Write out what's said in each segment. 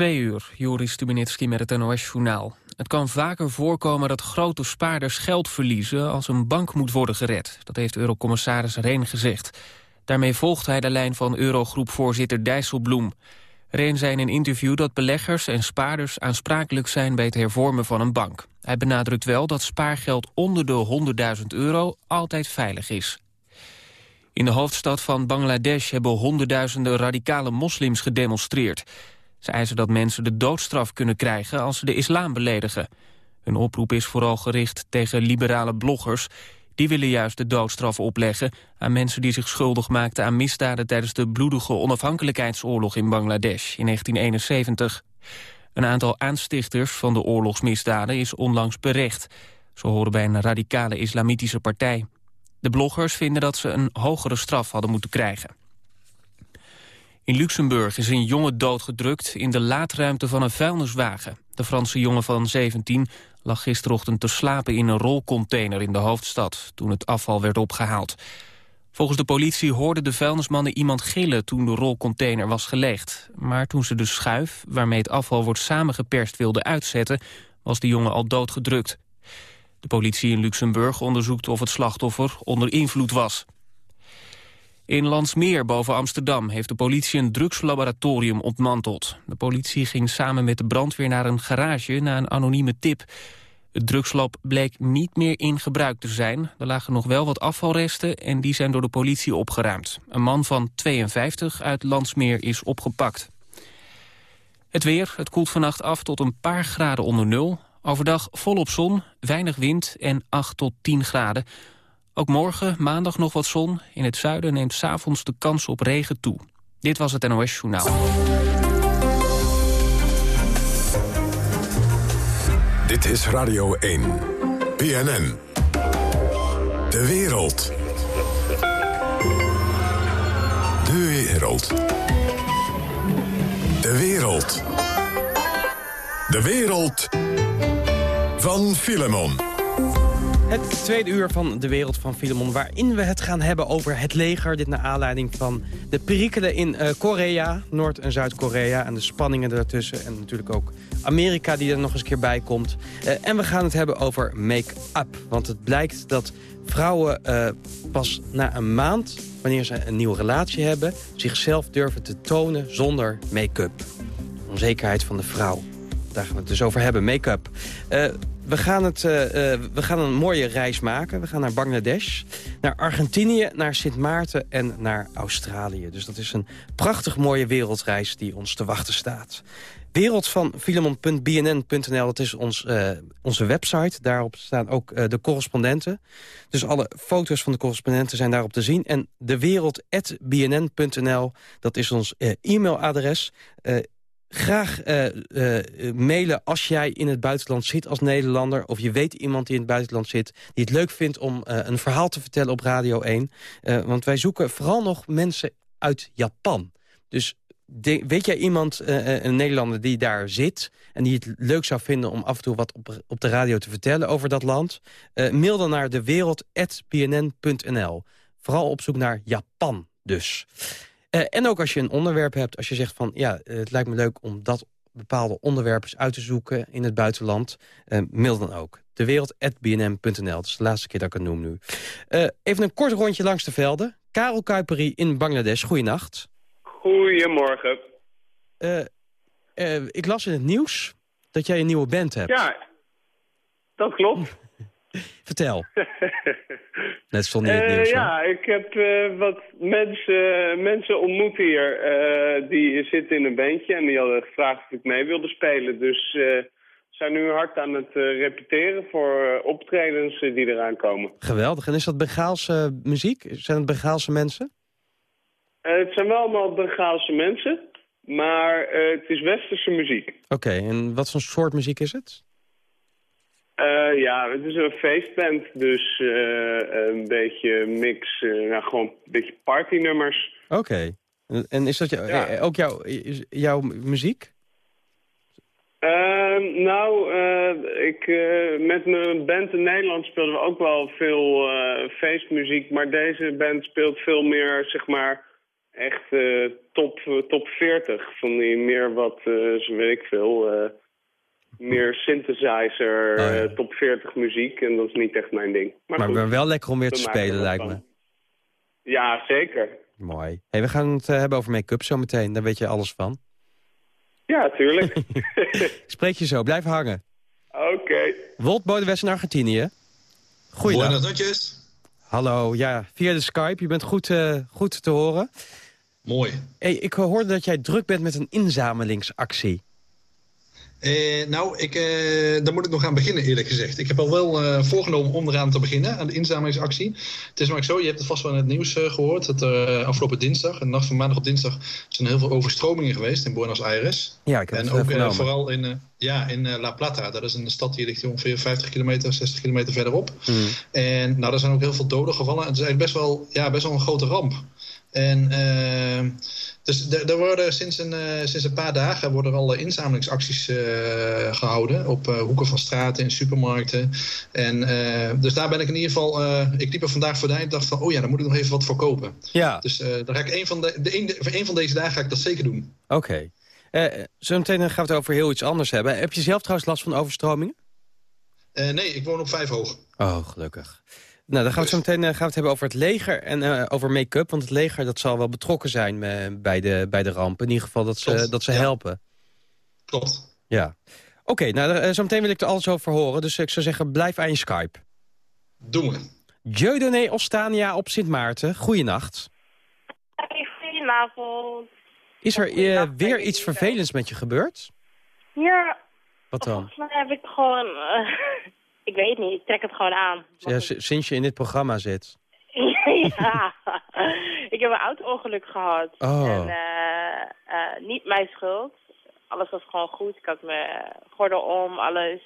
Twee uur, Joris Stubenitski met het NOS-journaal. Het kan vaker voorkomen dat grote spaarders geld verliezen... als een bank moet worden gered. Dat heeft eurocommissaris Reen gezegd. Daarmee volgt hij de lijn van Eurogroepvoorzitter Dijsselbloem. Reen zei in een interview dat beleggers en spaarders aansprakelijk zijn... bij het hervormen van een bank. Hij benadrukt wel dat spaargeld onder de 100.000 euro altijd veilig is. In de hoofdstad van Bangladesh hebben honderdduizenden radicale moslims gedemonstreerd. Ze eisen dat mensen de doodstraf kunnen krijgen als ze de islam beledigen. Hun oproep is vooral gericht tegen liberale bloggers. Die willen juist de doodstraf opleggen aan mensen die zich schuldig maakten aan misdaden tijdens de bloedige onafhankelijkheidsoorlog in Bangladesh in 1971. Een aantal aanstichters van de oorlogsmisdaden is onlangs berecht. Ze horen bij een radicale islamitische partij. De bloggers vinden dat ze een hogere straf hadden moeten krijgen. In Luxemburg is een jongen doodgedrukt in de laadruimte van een vuilniswagen. De Franse jongen van 17 lag gisterochtend te slapen in een rolcontainer in de hoofdstad... toen het afval werd opgehaald. Volgens de politie hoorden de vuilnismannen iemand gillen toen de rolcontainer was gelegd. Maar toen ze de schuif, waarmee het afval wordt samengeperst, wilden uitzetten... was de jongen al doodgedrukt. De politie in Luxemburg onderzoekt of het slachtoffer onder invloed was. In Landsmeer boven Amsterdam heeft de politie een drugslaboratorium ontmanteld. De politie ging samen met de brandweer naar een garage na een anonieme tip. Het drugslab bleek niet meer in gebruik te zijn. Er lagen nog wel wat afvalresten en die zijn door de politie opgeruimd. Een man van 52 uit Landsmeer is opgepakt. Het weer, het koelt vannacht af tot een paar graden onder nul. Overdag volop zon, weinig wind en 8 tot 10 graden. Ook morgen, maandag nog wat zon. In het zuiden neemt s'avonds de kans op regen toe. Dit was het NOS Journaal. Dit is Radio 1. PNN. De wereld. De wereld. De wereld. De wereld van Filemon. Het tweede uur van de wereld van Filemon... waarin we het gaan hebben over het leger. Dit naar aanleiding van de perikelen in uh, Korea, Noord- en Zuid-Korea... en de spanningen daartussen. En natuurlijk ook Amerika die er nog eens een keer bij komt. Uh, en we gaan het hebben over make-up. Want het blijkt dat vrouwen uh, pas na een maand... wanneer ze een nieuwe relatie hebben... zichzelf durven te tonen zonder make-up. Onzekerheid van de vrouw. Daar gaan we het dus over hebben, make-up. We gaan, het, uh, uh, we gaan een mooie reis maken. We gaan naar Bangladesh, naar Argentinië, naar Sint Maarten en naar Australië. Dus dat is een prachtig mooie wereldreis die ons te wachten staat. Wereld van Filemon.bnn.nl, dat is ons, uh, onze website. Daarop staan ook de correspondenten. Dus alle foto's van de correspondenten zijn daarop te zien. En de wereld.bnn.nl, dat is ons e-mailadres graag uh, uh, mailen als jij in het buitenland zit als Nederlander... of je weet iemand die in het buitenland zit... die het leuk vindt om uh, een verhaal te vertellen op Radio 1. want wij zoeken vooral nog mensen uit Japan. Dus weet jij iemand, een Nederlander die daar zit... en die het leuk zou vinden om af en toe wat op, op de radio te vertellen over dat land... mail dan naar dewereld.bnn.nl. Vooral op zoek naar Japan dus. Uh, en ook als je een onderwerp hebt, als je zegt van... ja, uh, het lijkt me leuk om dat bepaalde onderwerp eens uit te zoeken in het buitenland. Uh, mail dan ook. Dewereld.bnm.nl. Dat is de laatste keer dat ik het noem nu. even een kort rondje langs de velden. Karel Kuiperi in Bangladesh. Goeienacht. Goedemorgen. ik las in het nieuws dat jij een nieuwe band hebt. Ja, dat klopt. Vertel. Net stond niet het uh, nieuws. Ja, ik heb uh, wat mensen, mensen ontmoet hier. Uh, die zitten in een bandje en die hadden gevraagd of ik mee wilde spelen. Dus zijn nu hard aan het repeteren voor optredens die eraan komen. Geweldig. En is dat Bengaalse muziek? Zijn het Bengaalse mensen? het zijn wel allemaal Bengaalse mensen. Maar het is westerse muziek. Oké, en wat voor soort muziek is het? Uh, ja, het is een feestband, dus uh, een beetje mix, uh, nou, gewoon een beetje partynummers. Oké. Okay. En is dat jou, ja. ook jouw, jouw muziek? Ehm, nou, ik, met mijn band in Nederland speelden we ook wel veel feestmuziek, maar deze band speelt veel meer, zeg maar, echt eh, top, top 40. Van die meer wat, eh, zo weet ik veel, eh, meer synthesizer, Oh, ja. eh, top 40 muziek. En dat is niet echt mijn ding. Maar, Maar, goed, wel lekker om weer we te spelen, lijkt me. Ja, zeker. Mooi. Hey, we gaan het eh, hebben over make-up zometeen. Daar weet je alles van. Ja, tuurlijk. Spreek je zo. Blijf hangen. Oké. Wolt Bodewest in Argentinië. Goeiedag. Buenas. Hallo. Ja, via de Skype. Je bent goed, eh, goed te horen. Mooi. Hey, ik hoorde dat jij druk bent met een inzamelingsactie. Eh, nou, ik, eh, daar moet ik nog aan beginnen eerlijk gezegd. Ik heb al wel eh, voorgenomen om eraan te beginnen, aan de inzamelingsactie. Het is maar zo, je hebt het vast wel in het nieuws eh, gehoord... dat er afgelopen dinsdag, de nacht van maandag op dinsdag... zijn heel veel overstromingen geweest in Buenos Aires. Ja, ik heb En het eh, ook vooral in, ja, in La Plata. Dat is een stad die ligt ongeveer 50 kilometer, 60 kilometer verderop. Hmm. En nou, er zijn ook heel veel doden gevallen. Het is eigenlijk best wel, ja, best wel een grote ramp. En eh, dus er worden sinds een, eh, sinds een paar dagen worden er al inzamelingsacties eh, gehouden op eh, hoeken van straten, in supermarkten. En dus daar ben ik in ieder geval. ik liep er vandaag voorbij en dacht van, oh ja, daar moet ik nog even wat voor kopen. Ja, Dus daar ga ik een van de, de, een, de- voor een van deze dagen ga ik dat zeker doen. oké. Zometeen gaan we het over heel iets anders hebben. Heb je zelf trouwens last van overstromingen? Nee, ik woon op vijf hoog. Oh, gelukkig. Nou, dan gaan we het zo meteen eh, gaan we het hebben over het leger en eh, over make-up. Want het leger dat zal wel betrokken zijn eh, bij, de, bij de ramp. In ieder geval dat ze, Klopt, dat ze ja. helpen. Klopt. Ja. Oké, nou, zo meteen wil ik er alles over horen. Dus ik zou zeggen, blijf aan je Skype. Doen we. Dieudonné Ostania op Sint Maarten. Goeienacht. Hey, goedenavond. Is er eh, weer iets vervelends met je gebeurd? Ja, Wat dan? volgens mij heb ik gewoon... eh, ik weet niet, ik trek het gewoon aan. Ja, sinds je in dit programma zit. ja, ik heb een auto-ongeluk gehad. Oh. En eh, eh, niet mijn schuld. Alles was gewoon goed. Ik had mijn gordel om, alles.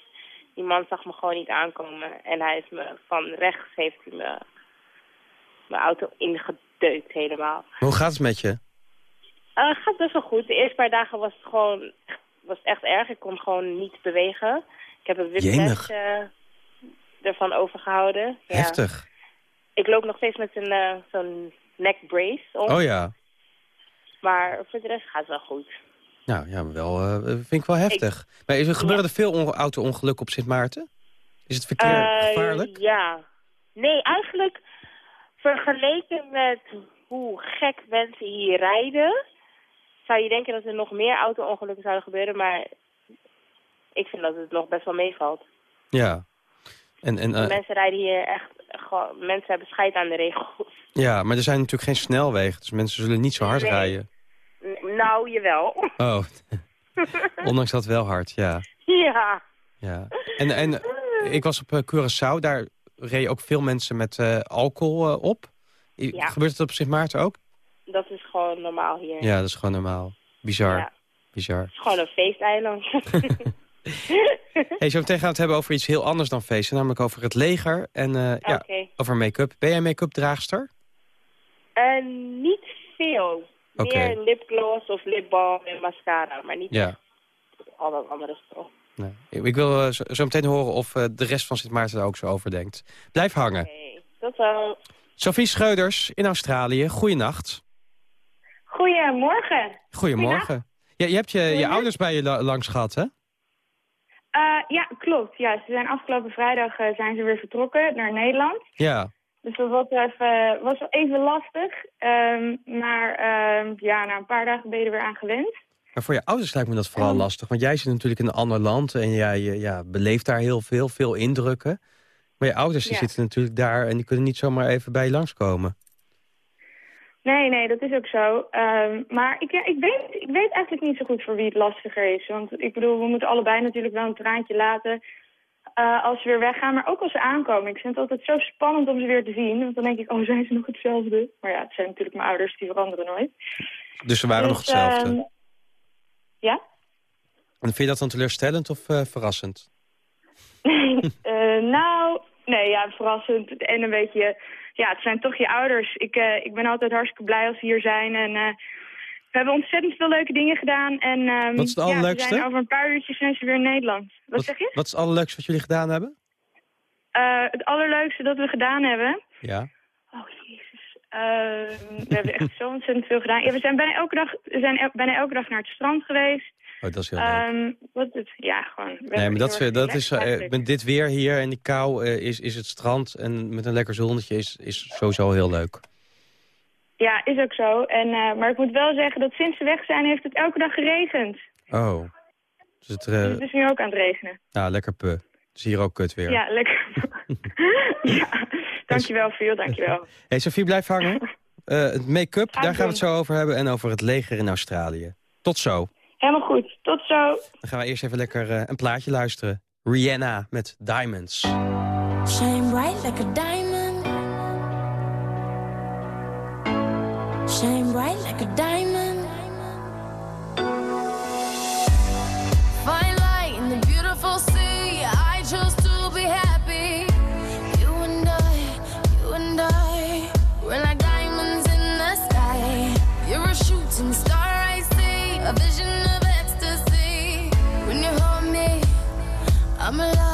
Die man zag me gewoon niet aankomen. En hij is me van rechts heeft hij me mijn auto ingedeukt helemaal. Hoe gaat het met je? Het gaat best wel goed. De eerste paar dagen was het gewoon was echt erg. Ik kon gewoon niet bewegen. Ik heb een. Ervan overgehouden. Ja. Heftig. Ik loop nog steeds met een eh, zo'n neck brace om. Oh ja. Maar voor de rest gaat het wel goed. Nou ja, maar wel, eh, vind ik wel heftig. Maar is er, gebeuren er veel on- auto-ongelukken op Sint Maarten? Is het verkeer Eh, gevaarlijk? Ja. Nee, eigenlijk vergeleken met hoe gek mensen hier rijden... zou je denken dat er nog meer auto-ongelukken zouden gebeuren. Maar ik vind dat het nog best wel meevalt. Ja. En, en, eh, Mensen rijden hier echt... Gewoon, mensen hebben scheid aan de regels. ja, maar er zijn natuurlijk geen snelwegen, dus mensen zullen niet zo hard Nee. rijden. Nou, jawel. Oh, ondanks dat wel hard, ja. ja. ja. En, en ik was op eh, Curaçao, daar reden ook veel mensen met eh, alcohol op. Ja. Gebeurt het op Sint Maarten ook? Dat is gewoon normaal hier. Ja, dat is gewoon normaal. Bizar, Ja. bizar. Het is gewoon een feesteiland. Hey, zo meteen gaan we het hebben over iets heel anders dan feesten, namelijk over het leger en eh, ja, over make-up. Ben jij make-up draagster? Eh, niet veel. Meer lipgloss of lipbalm en mascara. Maar niet Ja. al dat andere stof. Nee. Ik- wil eh, zo, zo meteen horen of de rest van Sint Maarten daar ook zo over denkt. Blijf hangen. Oké, tot zo. Sophie Scheuders in Australië, goeienacht. Goedemorgen. Goedemorgen. Ja, je hebt je, je ouders bij je la- langs gehad, hè? Eh, ja, klopt. Ja, ze zijn afgelopen vrijdag eh, zijn ze weer vertrokken naar Nederland. Ja. Dus dat was, even, was wel even lastig. Ehm, maar ehm, ja, na een paar dagen ben je er weer aan gewend. Maar voor je ouders lijkt me dat vooral lastig. Want jij zit natuurlijk in een ander land en jij je, ja, beleeft daar heel veel, veel indrukken. Maar je ouders die Ja. zitten natuurlijk daar en die kunnen niet zomaar even bij je langskomen. Nee, nee, dat is ook zo. Ehm, maar ik, ja, ik, weet, ik weet eigenlijk niet zo goed voor wie het lastiger is. Want ik bedoel, we moeten allebei natuurlijk wel een traantje laten eh, als ze weer weggaan. Maar ook als ze aankomen. Ik vind het altijd zo spannend om ze weer te zien. Want dan denk ik, oh, zijn ze nog hetzelfde? Maar ja, het zijn natuurlijk mijn ouders, die veranderen nooit. Dus ze waren nog Dus, hetzelfde. ehm, ja? En vind je dat dan teleurstellend of eh, verrassend? Eh, nou, nee, ja, verrassend. En een beetje, ja, het zijn toch je ouders. Ik, eh, ik ben altijd hartstikke blij als ze hier zijn. En eh, we hebben ontzettend veel leuke dingen gedaan. En ehm, Wat is het ja, allerleukste? we zijn over een paar uurtjes zijn ze weer in Nederland. Wat, zeg je? Wat is het allerleukste wat jullie gedaan hebben? Eh, het allerleukste dat we gedaan hebben. Ja. Oh, jezus. we hebben echt zo ontzettend veel gedaan. Ja, we zijn bijna elke dag, we zijn el- bijna elke dag naar het strand geweest. Oh, dat is heel leuk. Ehm, wat het, ja, gewoon. Nee, maar dat, dat is, eh, met dit weer hier en die kou eh, is, is het strand en met een lekker zonnetje is, is sowieso heel leuk. Ja, is ook zo. En, eh, maar ik moet wel zeggen dat sinds we weg zijn heeft het elke dag geregend. Oh. Dus het, Dus het is nu ook aan het regenen. nou, lekker pu. Het is hier ook kut weer. Ja, lekker. ja, dankjewel, Phil, dankjewel. Hey, Sophie, blijf hangen. Het make-up, daar gaan we het zo over hebben. En over het leger in Australië. Tot zo. Helemaal goed. Tot zo. Dan gaan we eerst even lekker eh, een plaatje luisteren. Rihanna met Diamonds. Shine bright like a diamond. Shine bright like a diamond. I'm alive.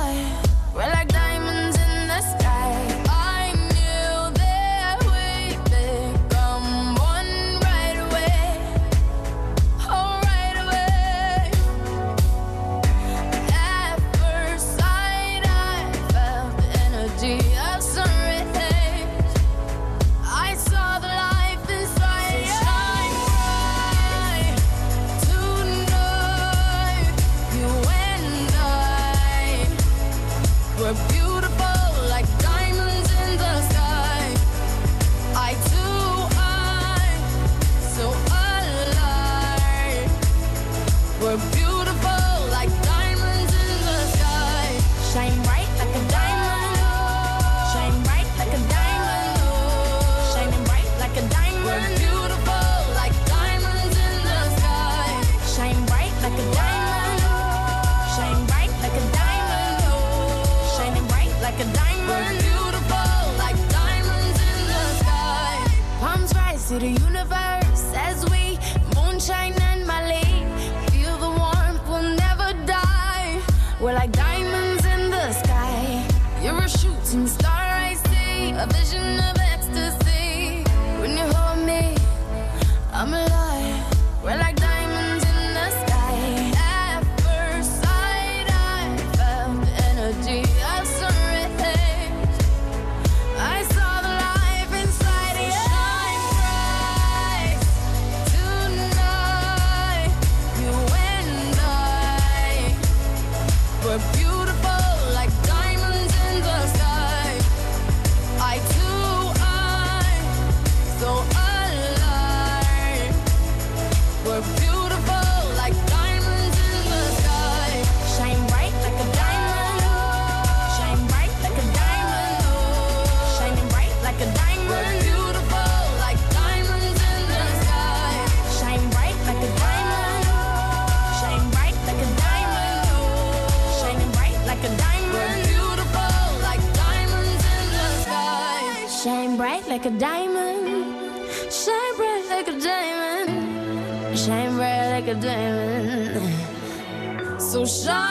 Diamond. So shine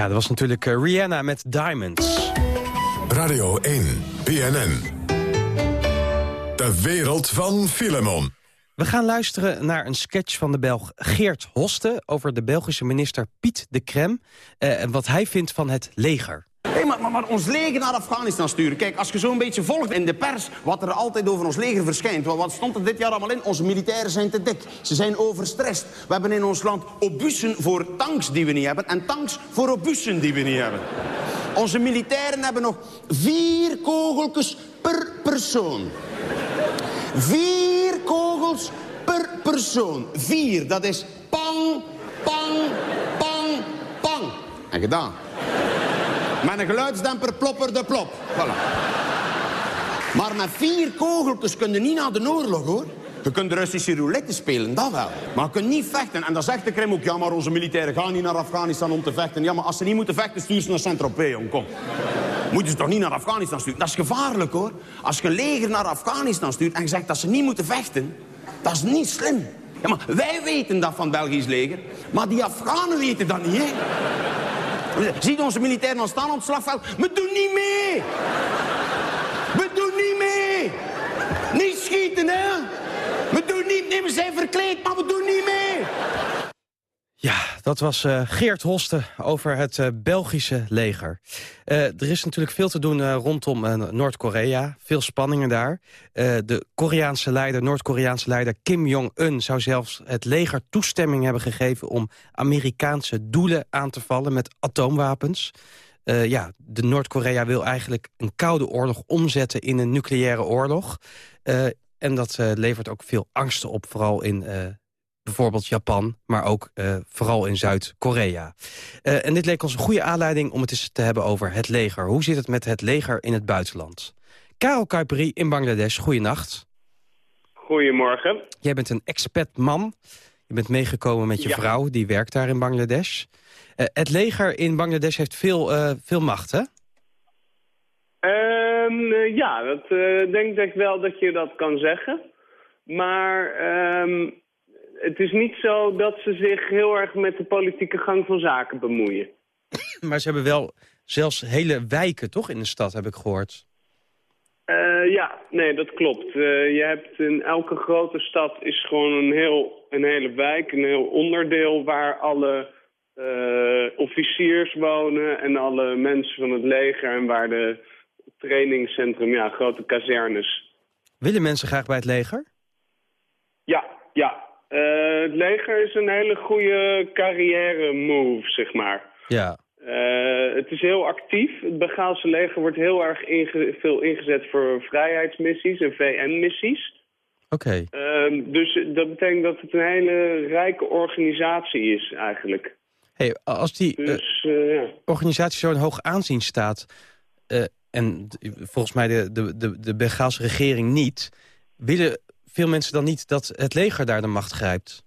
Ja, dat was natuurlijk eh, Rihanna met Diamonds. Radio 1, BNN. De wereld van Filemon. We gaan luisteren naar een sketch van de Belg Geert Hoste... over de Belgische minister Piet de Krem... eh, en wat hij vindt van het leger. Hé, maar, maar, ons leger naar Afghanistan sturen. Kijk, als je zo'n beetje volgt in de pers... wat er altijd over ons leger verschijnt... Wat, wat stond er dit jaar allemaal in? Onze militairen zijn te dik. Ze zijn overstrest. We hebben in ons land obussen voor tanks die we niet hebben... en tanks voor obussen die we niet hebben. Onze militairen hebben nog vier kogeltjes per persoon. Vier kogels per persoon. Vier, dat is pang, pang, pang, pang. En gedaan. Met een geluidsdemper plopper de plop. Voilà. Maar met vier kogeltjes kun je niet naar de oorlog, hoor. Je kunt Russische roulette spelen, dat wel. Maar je kunt niet vechten. En dan zegt de Krim ook, ja, maar onze militairen gaan niet naar Afghanistan om te vechten. Ja, maar als ze niet moeten vechten, stuur ze naar Saint-Tropez, jong, kom. Moeten ze toch niet naar Afghanistan sturen? Dat is gevaarlijk, hoor. Als je een leger naar Afghanistan stuurt en je zegt dat ze niet moeten vechten... dat is niet slim. Ja, maar wij weten dat van het Belgisch leger. Maar die Afghanen weten dat niet, hè. Ziet onze militairen al staan op het slagveld? We doen niet mee! We doen niet mee! Niet schieten, hè? We doen niet... Nee, we zijn verkleed, maar we doen niet mee! Ja, dat was eh, Geert Hoste over het eh, Belgische leger. Eh, er is natuurlijk veel te doen rondom Noord-Korea. Veel spanningen daar. De Koreaanse leider, Noord-Koreaanse leider Kim Jong-un... zou zelfs het leger toestemming hebben gegeven... om Amerikaanse doelen aan te vallen met atoomwapens. Ja, de Noord-Korea wil eigenlijk een koude oorlog omzetten... in een nucleaire oorlog. En dat levert ook veel angsten op, vooral in bijvoorbeeld Japan, maar ook eh, vooral in Zuid-Korea. Eh, en dit leek ons een goede aanleiding om het eens te hebben over het leger. Hoe zit het met het leger in het buitenland? Karel Kuiperi in Bangladesh, goeienacht. Goedemorgen. Jij bent een expat-man. Je bent meegekomen met je Ja. vrouw, die werkt daar in Bangladesh. Eh, het leger in Bangladesh heeft veel, veel macht, hè? Ehm, eh, ja, dat denk ik wel dat je dat kan zeggen. Maar ehm, het is niet zo dat ze zich heel erg met de politieke gang van zaken bemoeien. Maar ze hebben wel zelfs hele wijken, toch, in de stad, heb ik gehoord. Eh, ja, nee, dat klopt. Eh, je hebt in elke grote stad is gewoon een, heel, een hele wijk, een heel onderdeel waar alle eh, officiers wonen en alle mensen van het leger en waar de trainingscentrum, ja, grote kazernes. Willen mensen graag bij het leger? Ja, ja. Eh, het leger is een hele goede carrière move, zeg maar. Ja. Eh, het is heel actief. Het Begaalse leger wordt heel erg inge- veel ingezet voor vrijheidsmissies en VN-missies. Oké. Ehm, dus dat betekent dat het een hele rijke organisatie is eigenlijk. Hey, als die eh, Dus ja. organisatie zo in hoog aanzien staat... en volgens mij de, de, de, de Bengaalse regering niet... willen veel mensen dan niet dat het leger daar de macht grijpt?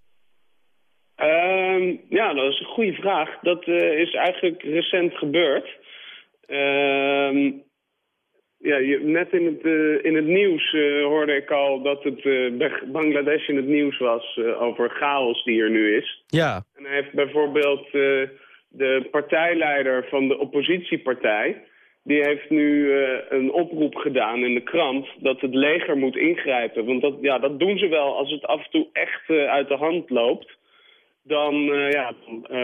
Ehm, ja, dat is een goede vraag. Dat eh, is eigenlijk recent gebeurd. Ehm, ja, je, net in het, eh, in het nieuws eh, hoorde ik al dat het Bang- Bangladesh in het nieuws was over chaos die er nu is. Ja, En hij heeft bijvoorbeeld de partijleider van de oppositiepartij... die heeft nu eh, een oproep gedaan in de krant dat het leger moet ingrijpen. Want dat, ja, dat doen ze wel als het af en toe echt eh, uit de hand loopt. Dan, eh, ja,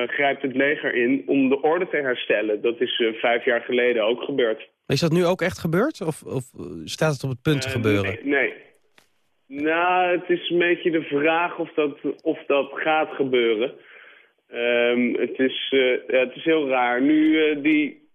grijpt het leger in om de orde te herstellen. Dat is vijf jaar geleden ook gebeurd. is dat nu ook echt gebeurd? Of, of staat het op het punt te gebeuren? Nee, nee. Nou, het is een beetje de vraag of dat, of dat gaat gebeuren. Ehm, het, is, ja, het is heel raar. Nu die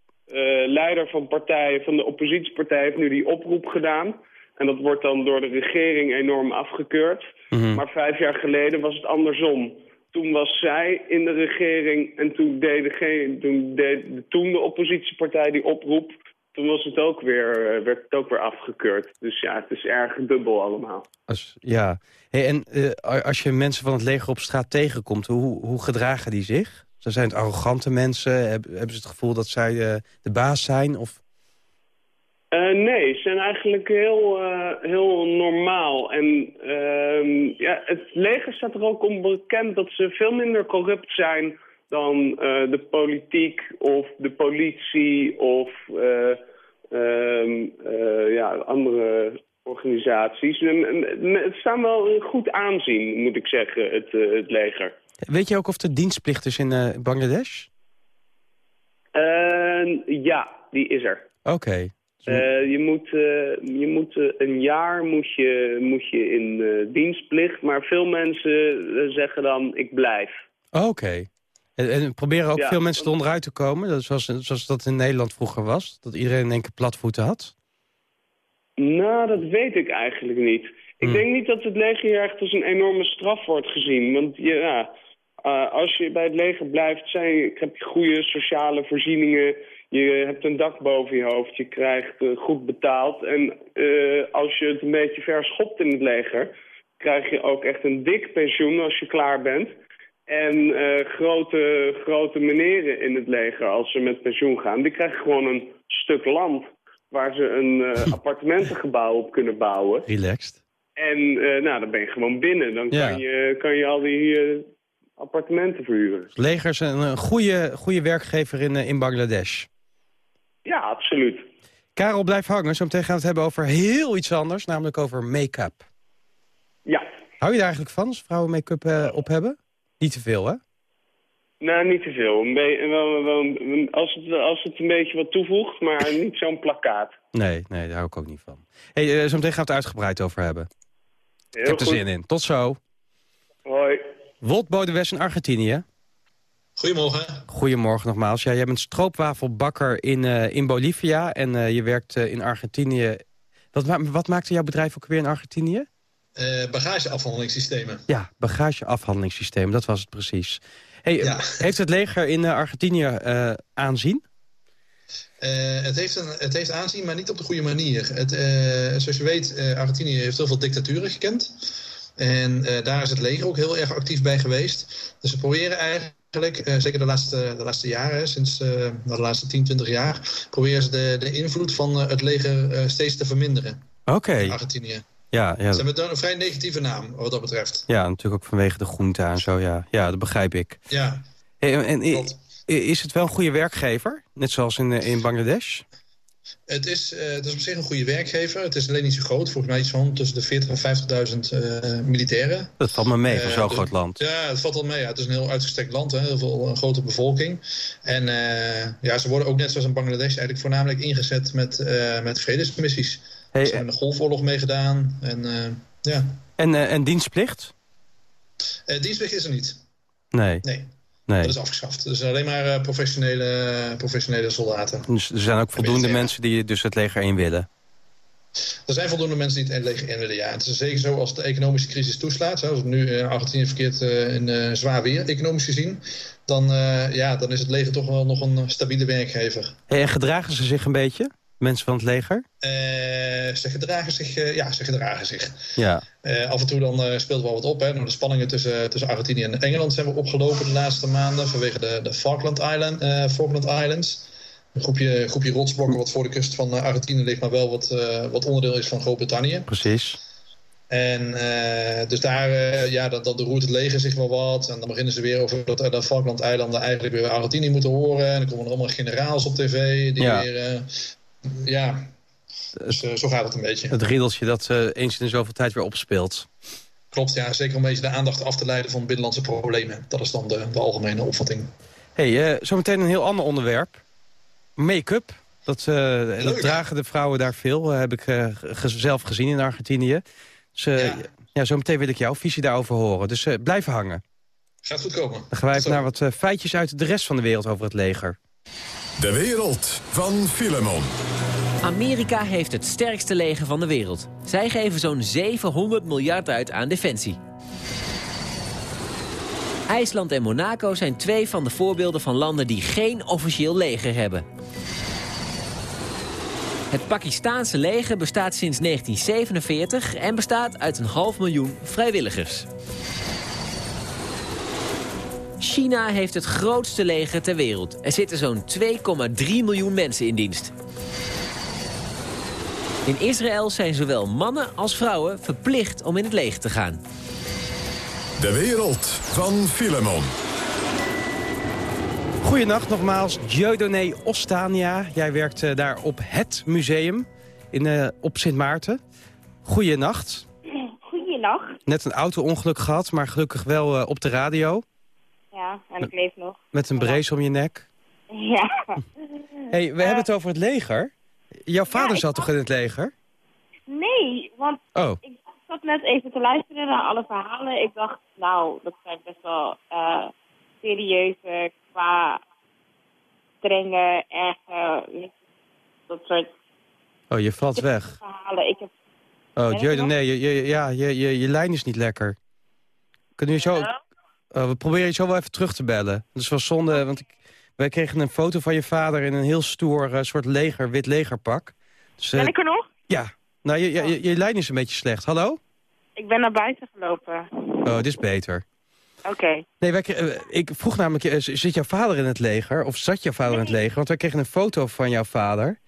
leider van, partij, van de oppositiepartij heeft nu die oproep gedaan. En dat wordt dan door de regering enorm afgekeurd. Mhm. Maar vijf jaar geleden was het andersom. Toen was zij in de regering en toen deed, degene, toen deed de, toen de oppositiepartij die oproep. Toen was het ook weer, eh, werd het ook weer afgekeurd. Dus ja, het is erg dubbel allemaal. Als, ja. Hey, en eh, als je mensen van het leger op straat tegenkomt, hoe, hoe gedragen die zich? Zijn het arrogante mensen? Heb- Hebben ze het gevoel dat zij eh, de baas zijn? Of... Eh, nee, ze zijn eigenlijk heel, eh, heel normaal. En ehm, ja, het leger staat er ook om bekend dat ze veel minder corrupt zijn dan de politiek of de politie of eh, ehm, eh, ja, andere organisaties. En, het staan wel goed aanzien, moet ik zeggen, het, het leger. Weet je ook of er dienstplicht is in eh, Bangladesh? Eh, ja, die is er. Oké. Eh, je moet, eh, je moet een jaar moet je, moet je in dienstplicht, maar veel mensen zeggen dan ik blijf. Oké. En, en proberen ook Ja, veel mensen onderuit te komen? Zoals, zoals dat in Nederland vroeger was? Dat iedereen in één keer platvoeten had? Nou, dat weet ik eigenlijk niet. Ik denk niet dat het leger echt als een enorme straf wordt gezien. Want je, ja, eh, als je bij het leger blijft, zijn, heb je goede sociale voorzieningen. Je hebt een dak boven je hoofd. Je krijgt eh, goed betaald. En eh, als je het een beetje verschopt in het leger... krijg je ook echt een dik pensioen als je klaar bent. En grote, grote meneren in het leger, als ze met pensioen gaan... die krijgen gewoon een stuk land... waar ze een appartementengebouw op kunnen bouwen. Relaxed. En nou, dan ben je gewoon binnen. Dan Ja. kan, je, kan je al die appartementen verhuren. Het leger is een, een goede, goede werkgever in, eh, in Bangladesh. Ja, absoluut. Karel, blijf hangen. Zometeen gaan we het hebben over heel iets anders, namelijk over make-up. Ja. Hou je daar eigenlijk van, als vrouwen make-up eh, op hebben? Niet te veel, hè? Nou, niet te veel. Als, het, als het een beetje wat toevoegt, maar niet zo'n plakkaat. Nee, nee, daar hou ik ook niet van. Hey, eh, zometeen gaan we het uitgebreid over hebben. Heel ik heb er goed. zin in. Tot zo. Hoi. Wolt Bodewes in Argentinië. Goedemorgen. Goedemorgen nogmaals. Ja, jij bent stroopwafelbakker in, eh, in Bolivia en eh, je werkt eh, in Argentinië. Wat, ma- wat maakte jouw bedrijf ook weer in Argentinië? Bagageafhandelingssystemen. Ja, bagageafhandelingssysteem, dat was het precies. Hey, Ja. Heeft het leger in Argentinië aanzien? Het, heeft een, het heeft aanzien, maar niet op de goede manier. Het, zoals je weet, eh, Argentinië heeft heel veel dictaturen gekend. En eh, daar is het leger ook heel erg actief bij geweest. Dus we proberen eigenlijk, eh, zeker de laatste, de laatste jaren, sinds eh, nou, de laatste 10, 20 jaar, proberen ze de, de invloed van het leger steeds te verminderen Oké. in Argentinië. Ja, ja, Ze hebben dan een vrij negatieve naam, wat dat betreft. ja, natuurlijk ook vanwege de groente en zo. Ja, ja dat begrijp ik. Ja, Hey, en, is het wel een goede werkgever? Net zoals in, in Bangladesh? Het is, het is op zich een goede werkgever. Het is alleen niet zo groot. Volgens mij iets van tussen de 40.000 en 50.000 eh, militairen. Dat valt me mee voor Eh, zo'n groot land. Ja, het valt wel mee. Ja. Het is een heel uitgestrekt land, hè. heel veel, een grote bevolking. En ja, ze worden ook net zoals in Bangladesh eigenlijk voornamelijk ingezet met, met vredesmissies. Hey, Ze hebben de Golfoorlog meegedaan. En ja, en, en dienstplicht? Dienstplicht is er niet. Nee, Nee, nee. dat is afgeschaft. Dus alleen maar eh, professionele, professionele soldaten. Dus er zijn ook voldoende mensen die dus het leger in willen. Er zijn voldoende mensen die het leger in willen, ja. Het is zeker zo als de economische crisis toeslaat. Zoals het nu in Argentinië verkeerd eh, in eh, zwaar weer, economisch gezien. Dan, eh, ja, dan is het leger toch wel nog een stabiele werkgever. En gedragen ze zich een beetje? Mensen van het leger? Eh, ze gedragen zich, eh, ja, ze gedragen zich. Ja. Eh, af en toe dan speelt wel wat op. Hè. De spanningen tussen, tussen Argentinië en Engeland zijn we opgelopen de laatste maanden. Vanwege de, de Falkland, Island, Falkland Islands. Een groepje, groepje rotsblokken wat voor de kust van Argentinië ligt, maar wel wat, wat onderdeel is van Groot-Brittannië. Precies. En dus daar ja, dan, dan roert het leger zich wel wat. En dan beginnen ze weer over dat de Falkland-eilanden eigenlijk weer Argentinië moeten horen. En dan komen er allemaal generaals op tv. Die Ja. weer, ja, dus, eh, zo gaat het een beetje. Het riedeltje dat eh, eens in zoveel tijd weer opspeelt. Klopt, ja. Zeker om een beetje de aandacht af te leiden van binnenlandse problemen. Dat is dan de, de algemene opvatting. hey, eh, zometeen een heel ander onderwerp. Make-up. Dat, dat dragen de vrouwen daar veel. heb ik zelf gezien in Argentinië. Dus ja. Ja. zometeen wil ik jouw visie daarover horen. Dus blijf hangen. Gaat goed komen. Dan gaan wij naar wat feitjes uit de rest van de wereld over het leger. De wereld van Filemon. Amerika heeft het sterkste leger van de wereld. Zij geven zo'n 700 miljard uit aan defensie. IJsland en Monaco zijn twee van de voorbeelden van landen die geen officieel leger hebben. Het Pakistaanse leger bestaat sinds 1947 en bestaat uit een half miljoen vrijwilligers. China heeft het grootste leger ter wereld. Er zitten zo'n 2,3 miljoen mensen in dienst. In Israël zijn zowel mannen als vrouwen verplicht om in het leger te gaan. De wereld van Filemon. Goedenacht nogmaals, Dieudonné Ostania. Jij werkt eh, daar op het museum in, eh, op Sint Maarten. Goedenacht. Goeienacht. Net een auto-ongeluk gehad, maar gelukkig wel eh, op de radio. Ja, en ik leef nog. Met een brace om je nek. Ja. hey, we hebben het over het leger. Jouw vader zat toch in het leger? Nee, want Oh, ik zat net even te luisteren naar alle verhalen. Ik dacht, nou, dat zijn best wel eh, serieuze, qua strenge, erge, je, dat soort oh je valt weg. verhalen. Ik heb Oh, nog? nee, je, je, ja, je, je, je lijn is niet lekker. Kunnen we zo... Oh, we proberen je zo wel even terug te bellen. Dat is wel zonde, want ik, wij kregen een foto van je vader... in een heel stoer eh, soort leger, wit legerpak. Dus, eh, Ben ik er nog? Ja, nou, je, je, je, je lijn is een beetje slecht. Hallo? Ik ben naar buiten gelopen. Oh, dit is beter. Oké. Nee, wij, eh, ik vroeg namelijk, eh, zit jouw vader in het leger? Of zat jouw vader in het leger? Want wij kregen een foto van jouw vader...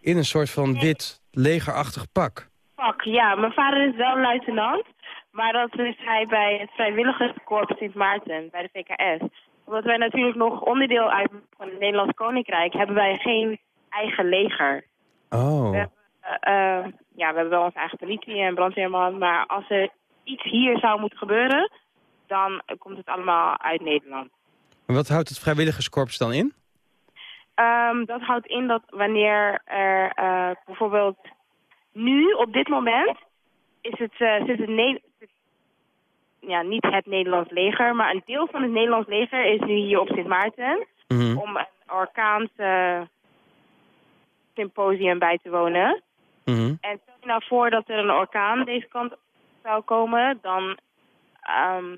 in een soort van wit legerachtig pak. Fuck, ja. Mijn vader is wel luitenant. Maar dat is hij bij het vrijwilligerskorps Sint Maarten, bij de VKS. Omdat wij natuurlijk nog onderdeel uit van het Nederlands Koninkrijk... hebben wij geen eigen leger. Oh. We hebben, eh, eh, ja, we hebben wel onze eigen politie en brandweerman. Maar als er iets hier zou moeten gebeuren... dan komt het allemaal uit Nederland. En wat houdt het vrijwilligerskorps dan in? Ehm, dat houdt in dat wanneer er eh, bijvoorbeeld nu, op dit moment, is het, eh, zit het ja, niet het Nederlands leger, maar een deel van het Nederlands leger is nu hier op Sint Maarten Mhm. om een orkaans eh, symposium bij te wonen. Mhm. En stel je nou voor dat er een orkaan deze kant zou komen, dan ehm,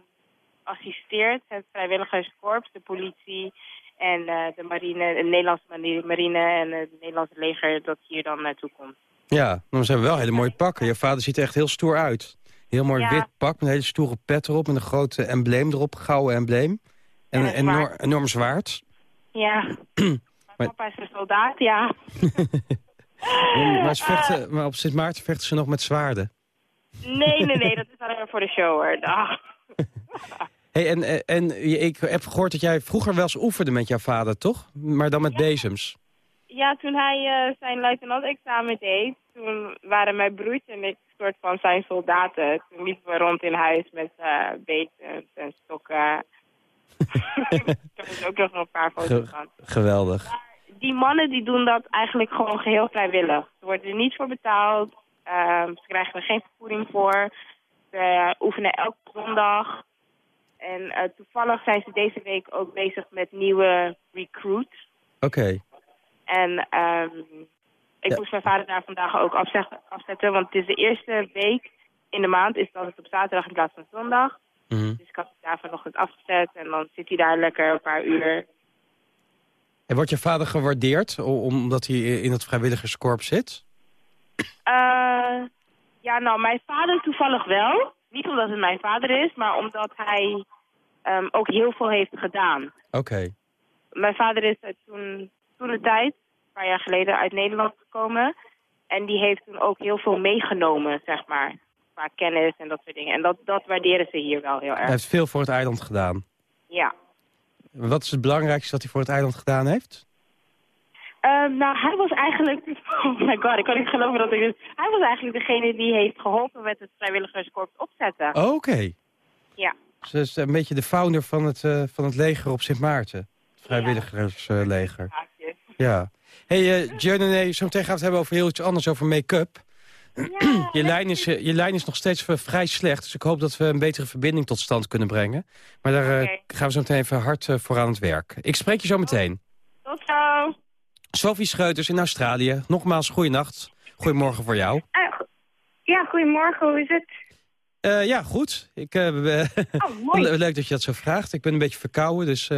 assisteert het vrijwilligerskorps, de politie en eh, de marine, de Nederlandse mari- marine en het Nederlandse leger dat hier dan naartoe komt. Ja, dan zijn we wel hele mooie pakken. Je vader ziet er echt heel stoer uit. Heel mooi Ja. wit pak met een hele stoere pet erop... met een groot eh, embleem erop, gouden embleem. En En een zwaard. enorm, zwaard. Ja, mijn Maar- papa is een soldaat, ja. maar, ze vechten, maar op Sint Maarten vechten ze nog met zwaarden. Nee, nee, nee, dat is alleen maar voor de show hoor. Dag. Hey, en, eh, en ik heb gehoord dat jij vroeger wel eens oefende met jouw vader, toch? Maar dan met bezems. Ja, toen hij eh, zijn luitenant-examen deed, toen waren mijn broertje en ik soort van zijn soldaten. Toen liepen we rond in huis met betens en stokken. ik heb er ook nog een paar foto's Ge- van. geweldig. Die mannen die doen dat eigenlijk gewoon geheel vrijwillig. Ze worden er niet voor betaald. Ehm, ze krijgen er geen vergoeding voor. Ze oefenen elke zondag. En eh, toevallig zijn ze deze week ook bezig met nieuwe recruits. Oké. En ehm, ik Ja. moest mijn vader daar vandaag ook afzetten. Want het is de eerste week in de maand is dat het op zaterdag in plaats van zondag. Mhm. Dus ik had het daar vanochtend afgezet. En dan zit hij daar lekker een paar uur. En wordt je vader gewaardeerd omdat hij in het vrijwilligerskorps zit? Eh, ja, nou, mijn vader toevallig wel. Niet omdat het mijn vader is, maar omdat hij ehm, ook heel veel heeft gedaan. Oké. Mijn vader is toen, toen de tijd, paar jaar geleden, uit Nederland gekomen. En die heeft toen ook heel veel meegenomen, zeg maar. Qua kennis en dat soort dingen. En dat, dat waarderen ze hier wel heel Hij erg. heeft veel voor het eiland gedaan. Ja. Wat is het belangrijkste dat hij voor het eiland gedaan heeft? Ehm, nou, hij was eigenlijk... Oh my god, ik kan niet geloven dat ik dit... Hij was eigenlijk degene die heeft geholpen met het vrijwilligerskorps opzetten. Oké. Ja. Dus dat is een beetje de founder van het, eh, van het leger op Sint Maarten. Het vrijwilligersleger. Ja. Hey, uh, Jeune, nee, zo meteen gaan we het hebben over heel iets anders, over make-up. je, lijn is, eh, je lijn is nog steeds eh, vrij slecht, dus ik hoop dat we een betere verbinding tot stand kunnen brengen. Maar daar gaan we zo meteen even hard voor aan het werk. Ik spreek je zo meteen. Tot zo. Sophie Scheuters in Australië. Nogmaals, goeienacht. Goedemorgen voor jou. Ja, goedemorgen. Hoe is het? Ja, goed. Ik, Oh, Leuk dat je dat zo vraagt. Ik ben een beetje verkouden, dus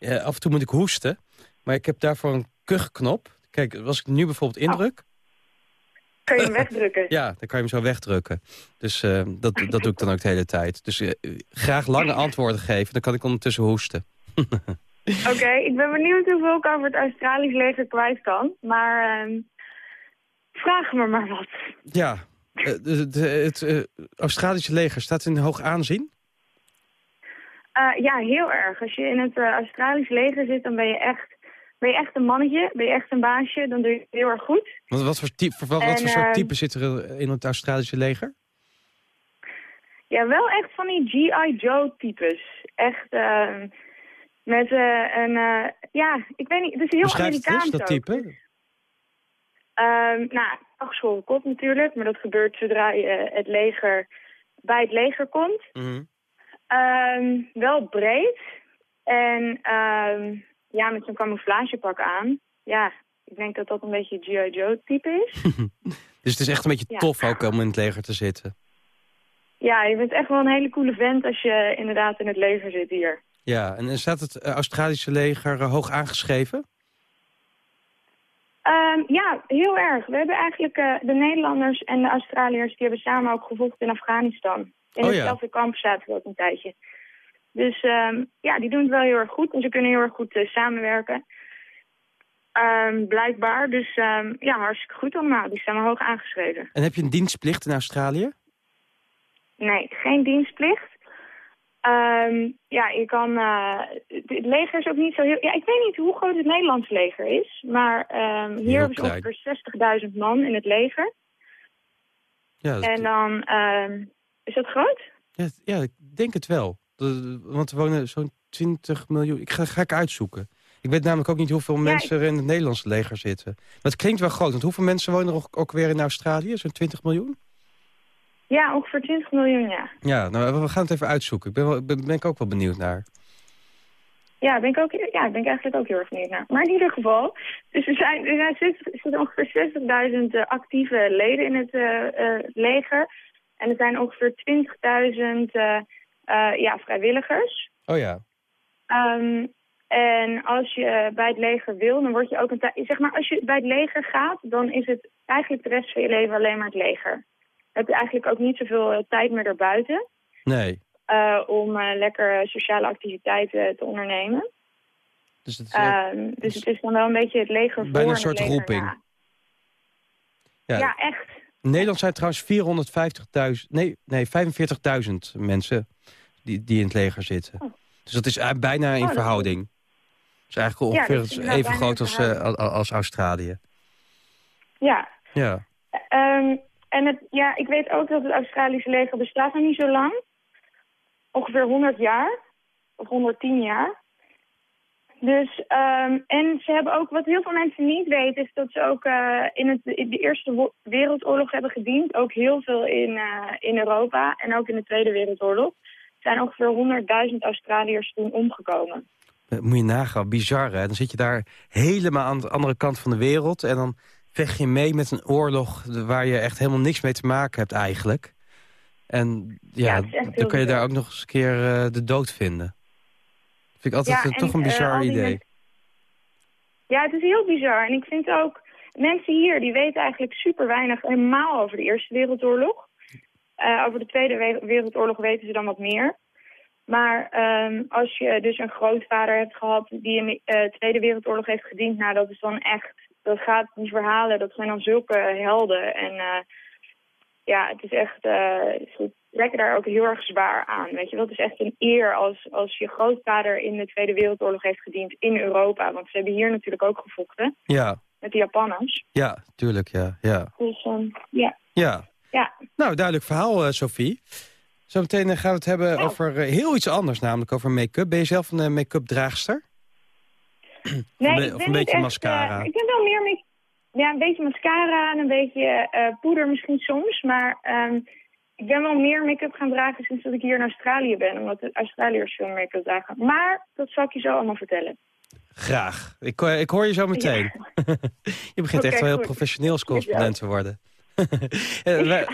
af en toe moet ik hoesten. Maar ik heb daarvoor een kuchknop. Kijk, als ik nu bijvoorbeeld indruk... Kun je hem wegdrukken? Ja, dan kan je hem zo wegdrukken. Dus eh, dat, dat doe ik dan ook de hele tijd. Dus eh, graag lange antwoorden geven, dan kan ik ondertussen hoesten. Oké, ik ben benieuwd hoeveel ik over het Australisch leger kwijt kan. Maar ehm, vraag me maar wat. Ja, eh, de- de- het Australische leger staat in hoog aanzien. Ja, heel erg. Als je in het Australisch leger zit, dan ben je echt... Ben je echt een mannetje, ben je echt een baasje, dan doe je het heel erg goed. Wat, wat voor, type, wat, wat En, voor soort ehm, type zit er in het Australische leger? Ja, wel echt van die G.I. Joe-types. Echt ehm, met eh, een... eh, ja, ik weet niet, het is heel Beschrijf het Amerikaans eens, dat type. Ehm, nou, afgeschoren kop natuurlijk, maar dat gebeurt zodra je eh, het leger bij het leger komt. Mhm. Wel breed en ja, met zo'n camouflagepak aan. Ja, Ik denk dat dat een beetje G.I. Joe type is. Dus het is echt een beetje Ja. tof ook om in het leger te zitten. ja, je bent echt wel een hele coole vent als je inderdaad in het leger zit hier. Ja, en staat het eh, Australische leger eh, hoog aangeschreven? Ehm, ja, heel erg. We hebben eigenlijk eh, de Nederlanders en de Australiërs... die hebben samen ook gevochten in Afghanistan. In Oh ja. hetzelfde kamp zaten we ook een tijdje. Dus ehm, ja, die doen het wel heel erg goed. En ze kunnen heel erg goed eh, samenwerken. Ehm, blijkbaar. Dus ehm, ja, hartstikke goed allemaal. Die staan er hoog aangeschreven. En heb je een dienstplicht in Australië? Nee, geen dienstplicht. Ja, je kan... eh, het leger is ook niet zo heel... Ja, ik weet niet hoe groot het Nederlands leger is. Maar hier hebben ze ongeveer 60.000 man in het leger. Ja, dat- En dan... is dat groot? ja, ja, ik denk het wel. Want er wonen zo'n 20 miljoen. Ik ga, ga ik uitzoeken. Ik weet namelijk ook niet hoeveel mensen er in het Nederlandse leger zitten. Maar het klinkt wel groot. Want hoeveel mensen wonen er ook, weer in Australië? Zo'n 20 miljoen? Ja, ongeveer 20 miljoen, ja. Ja, nou, we gaan het even uitzoeken. Ik ben, wel, ben, ben ik ook wel benieuwd naar. Ja, ben ik ook, ja, ben ik eigenlijk ook heel erg benieuwd naar. Maar in ieder geval, dus er zijn, er zijn, 60 er zitten ongeveer 60.000 eh, actieve leden in het eh, eh, leger. En er zijn ongeveer 20.000 eh, ja, vrijwilligers. Oh ja. Ehm, en als je bij het leger wil, dan word je ook een tijd... Zeg maar, als je bij het leger gaat, dan is het eigenlijk de rest van je leven alleen maar het leger. Je hebt eigenlijk ook niet zoveel eh, tijd meer erbuiten Nee. eh, om lekker sociale activiteiten te ondernemen. Dus het is, eh, Ehm, dus het is dan wel een beetje het leger voor bijna een en soort roeping. ja. Ja, echt. In Nederland zijn trouwens 450.000... Nee, nee 45.000 mensen die, die in het leger zitten. Dus dat is bijna in Oh, verhouding. Dat is eigenlijk ongeveer is even groot als, eh, als Australië. Ja. Ja. Ehm, en het, ja, ik weet ook dat het Australische leger bestaat nog niet zo lang. Ongeveer 100 jaar. Of 110 jaar. Dus, ehm, en ze hebben ook, wat heel veel mensen niet weten, is dat ze ook eh, in, het, in de Eerste Wereldoorlog hebben gediend. Ook heel veel in, eh, in Europa en ook in de Tweede Wereldoorlog. Er zijn ongeveer 100.000 Australiërs toen omgekomen. Dat moet je nagaan, bizar hè. Dan zit je daar helemaal aan de andere kant van de wereld... en dan vecht je mee met een oorlog waar je echt helemaal niks mee te maken hebt eigenlijk. En ja, dan kun je daar ook nog eens een keer eh, de dood vinden. Vind ik altijd Ja, eh, en, toch een eh, bizar idee. Ja, het is heel bizar. En ik vind ook, mensen hier, die weten eigenlijk super weinig helemaal over de Eerste Wereldoorlog. Eh, over de Tweede We- Wereldoorlog weten ze dan wat meer. Maar ehm, als je dus een grootvader hebt gehad die in de eh, Tweede Wereldoorlog heeft gediend, nou dat is dan echt, dat gaat, die verhalen, dat zijn dan zulke helden. En eh, ja, het is echt, ze trekken daar ook heel erg zwaar aan. Weet je het is echt een eer als, als je grootvader in de Tweede Wereldoorlog heeft gediend in Europa. Want ze hebben hier natuurlijk ook gevochten Ja, met de Japanners. ja, tuurlijk, ja. Ja, Dus ehm, ja, ja. Ja. Nou, duidelijk verhaal, eh, Sophie. Zometeen eh, gaan we het hebben over eh, heel iets anders, namelijk over make-up. Ben je zelf een make-up draagster? Nee, Of een beetje echt, mascara? ik ben wel meer met, ja, een beetje mascara en een beetje poeder misschien soms. Maar ehm, ik ben wel meer make-up gaan dragen sinds dat ik hier in Australië ben. Omdat de Australiërs veel make-up dragen. Maar dat zal ik je zo allemaal vertellen. Graag. Ik, ik hoor je zo meteen. je begint echt wel heel goed. professioneel als correspondent te worden. Eh, wij,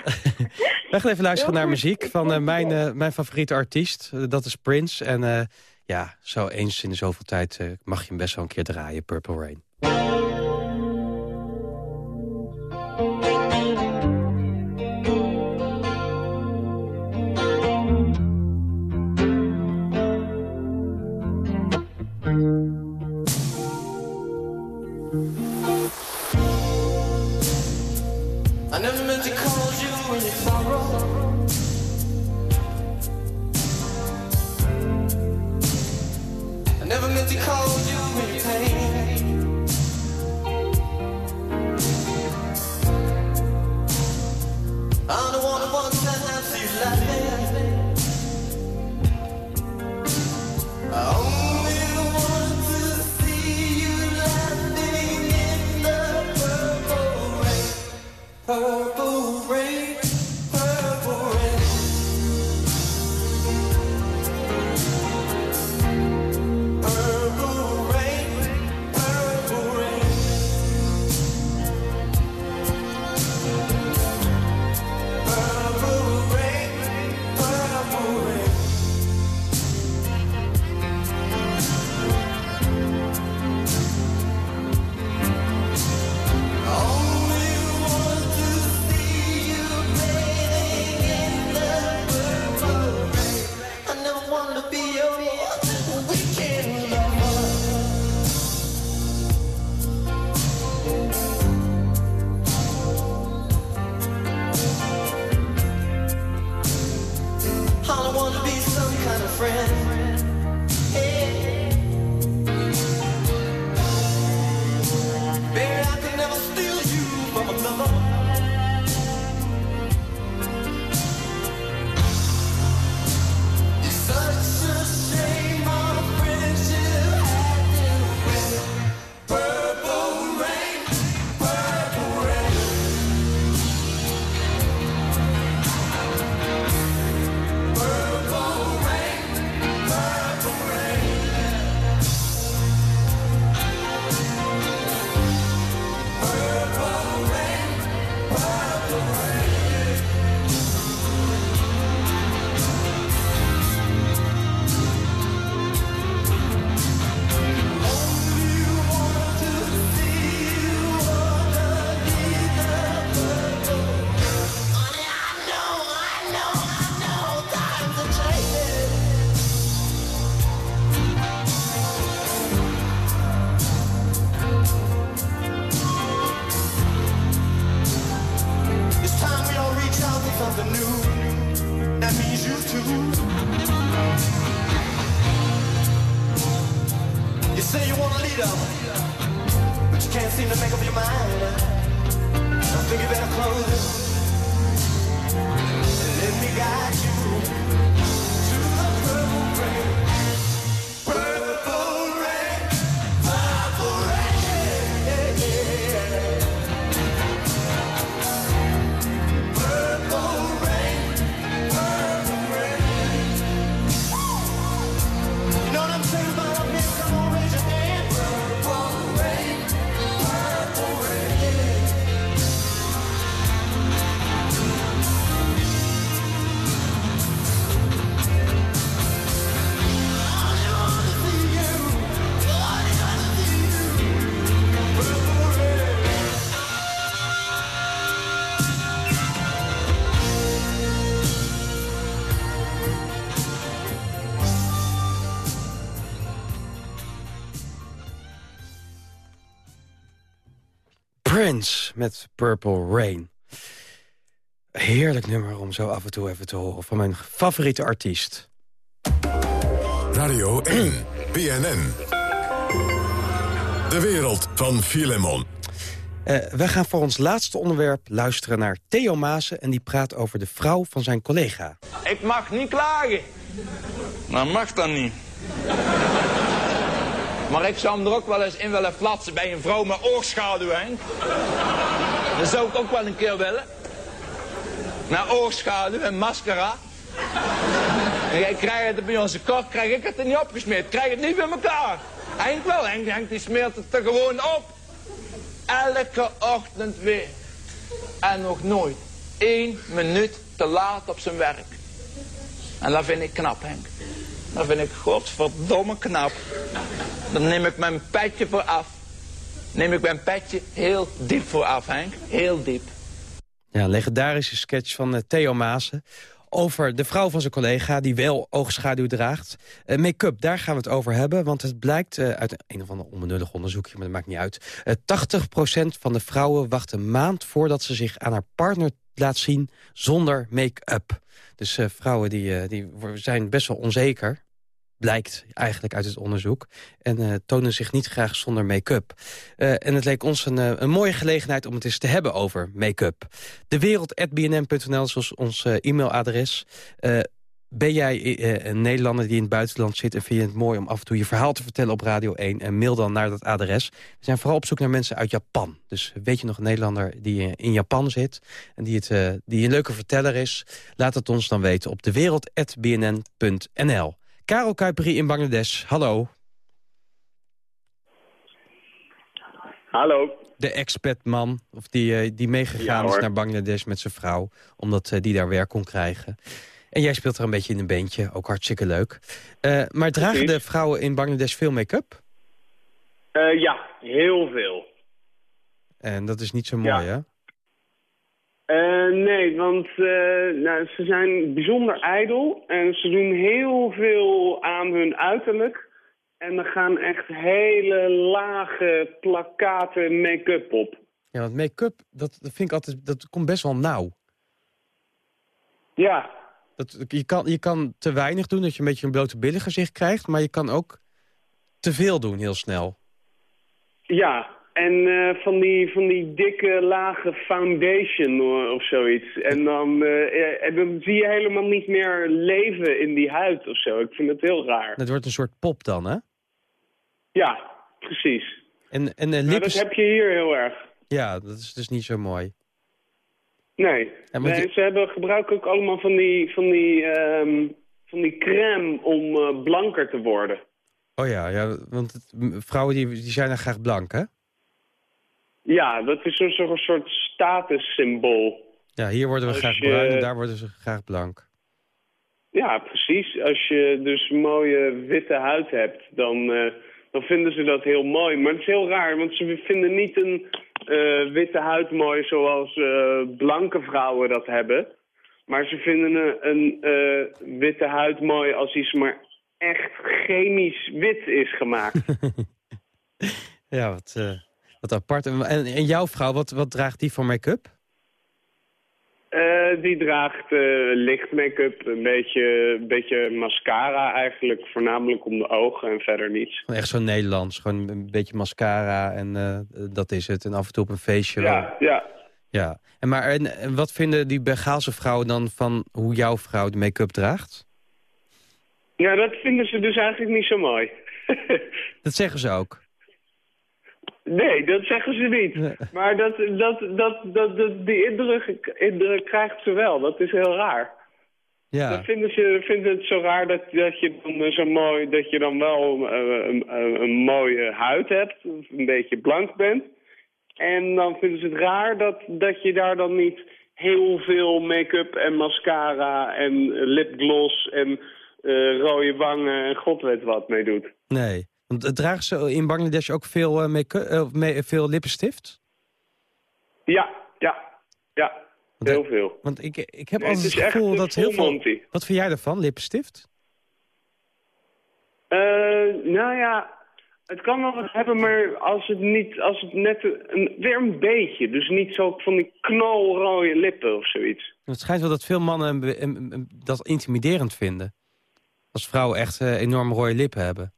gaan even luisteren naar muziek van eh, mijn, eh, mijn favoriete artiest. Dat is Prince. En ja, zo eens in de zoveel tijd mag je hem best wel een keer draaien, Purple Rain. Prince met Purple Rain. Heerlijk nummer om zo af en toe even te horen van mijn favoriete artiest. Radio 1, BNN. De wereld van Filemon. Eh, we gaan voor ons laatste onderwerp luisteren naar Theo Maassen... en die praat over de vrouw van zijn collega. Ik mag niet klagen. Nou, mag dan niet. Maar ik zou hem er ook wel eens in willen flatsen bij een vrouw met oogschaduw, Henk. Dat zou ik ook wel een keer willen. Met oogschaduw en mascara. En jij krijgt het bij onze kok, krijg ik het er niet opgesmeerd. Krijg het niet bij elkaar. Henk wel, Henk, Henk die smeert het er gewoon op. Elke ochtend weer. En nog nooit één minuut te laat op zijn werk. En dat vind ik knap, Henk. Dat vind ik godverdomme knap. Dan neem ik mijn petje voor af. Neem ik mijn petje heel diep voor af, Henk. Heel diep. Ja, legendarische sketch van eh, Theo Maassen over de vrouw van zijn collega die wel oogschaduw draagt. Eh, Make-up, daar gaan we het over hebben. Want het blijkt eh, uit een of ander onbenullig onderzoekje, maar dat maakt niet uit. Eh, 80% van de vrouwen wacht een maand voordat ze zich aan haar partner laat zien zonder make-up. Dus eh, vrouwen die, eh, die zijn best wel onzeker. Blijkt eigenlijk uit het onderzoek. En eh, tonen zich niet graag zonder make-up. En het leek ons een, een mooie gelegenheid om het eens te hebben over make-up. Dewereld.bnm.nl is ons, e-mailadres. Eh, ben jij eh, een Nederlander die in het buitenland zit... en vind je het mooi om af en toe je verhaal te vertellen op Radio 1... en mail dan naar dat adres. We zijn vooral op zoek naar mensen uit Japan. Dus weet je nog een Nederlander die eh, in Japan zit... en die, het, eh, die een leuke verteller is... laat het ons dan weten op dewereld.bnn.nl. Karel Kuiperi in Bangladesh, hallo. Hallo. De expatman, of die, eh, die meegegaan Ja, is naar Bangladesh met zijn vrouw... omdat eh, die daar werk kon krijgen. En jij speelt er een beetje in een beentje, ook hartstikke leuk. Eh, maar dragen de vrouwen in Bangladesh veel make-up? Eh, ja, heel veel. En dat is niet zo mooi, hè? Eh, nee, want nou, ze zijn bijzonder ijdel en ze doen heel veel aan hun uiterlijk. En er gaan echt hele lage plakkaten make-up op. Ja, want make-up, dat, dat vind ik altijd, dat komt best wel nauw. Ja, Dat, je, kan, je kan te weinig doen, dat je een beetje een blote billen gezicht krijgt... maar je kan ook te veel doen, heel snel. ja. En eh, van, die, van die dikke lage foundation eh, of zoiets. En dan, eh, en dan zie je helemaal niet meer leven in die huid of zo. Ik vind het heel raar. Het wordt een soort pop dan, hè? Ja, precies. En, en uh, Nou, lippen... dat heb je hier heel erg. Ja, dat is dus niet zo mooi. Nee, nee je- ze hebben, gebruiken ook allemaal van die, van die, ehm, van die crème om eh, blanker te worden. Oh ja, ja want het- vrouwen die, die zijn dan graag blank, hè? Ja, dat is een soort, soort statussymbool. Ja, hier worden we Als graag je- bruin en daar worden ze graag blank. Ja, precies. Als je dus mooie witte huid hebt, dan, eh, dan vinden ze dat heel mooi. Maar het is heel raar, want ze vinden niet een witte huid mooi zoals eh, blanke vrouwen dat hebben. Maar ze vinden een, eh, witte huid mooi als iets maar echt chemisch wit is gemaakt. Ja, wat, eh, wat apart. En, en, en jouw vrouw, wat, wat draagt die voor make-up? Eh, die draagt eh, licht make-up, een beetje, een beetje mascara eigenlijk. Voornamelijk om de ogen en verder niets. Echt zo Nederlands. Gewoon een beetje mascara en eh, dat is het. En af en toe op een feestje. Ja, ja. ja. En, maar, en, wat vinden die Begaalse vrouwen dan van hoe jouw vrouw de make-up draagt? Ja, dat vinden ze dus eigenlijk niet zo mooi. Dat zeggen ze ook. Nee, dat zeggen ze niet. Maar dat, dat, dat, dat, dat, die indruk, indruk krijgt ze wel. Dat is heel raar. Ja. Dat vinden ze vinden het zo raar dat, dat, je dan eh, zo mooi, dat je dan wel eh, een, een, een mooie huid hebt. Een beetje blank bent. En dan vinden ze het raar dat, dat je daar dan niet heel veel make-up en mascara en lipgloss en eh, rode wangen en god weet wat mee doet. Nee. Want dragen ze in Bangladesh ook veel, eh, make eh, me- veel lippenstift? Ja, ja, ja. Heel veel. Want ik, ik heb Nee, altijd het gevoel dat heel veel... Wat vind jij daarvan, lippenstift? Eh, nou ja, het kan wel wat hebben, maar als het, niet, als het net een, weer een beetje. Dus niet zo van die knalrode lippen of zoiets. Het schijnt wel dat veel mannen dat intimiderend vinden. Als vrouwen echt eh, enorm rode lippen hebben.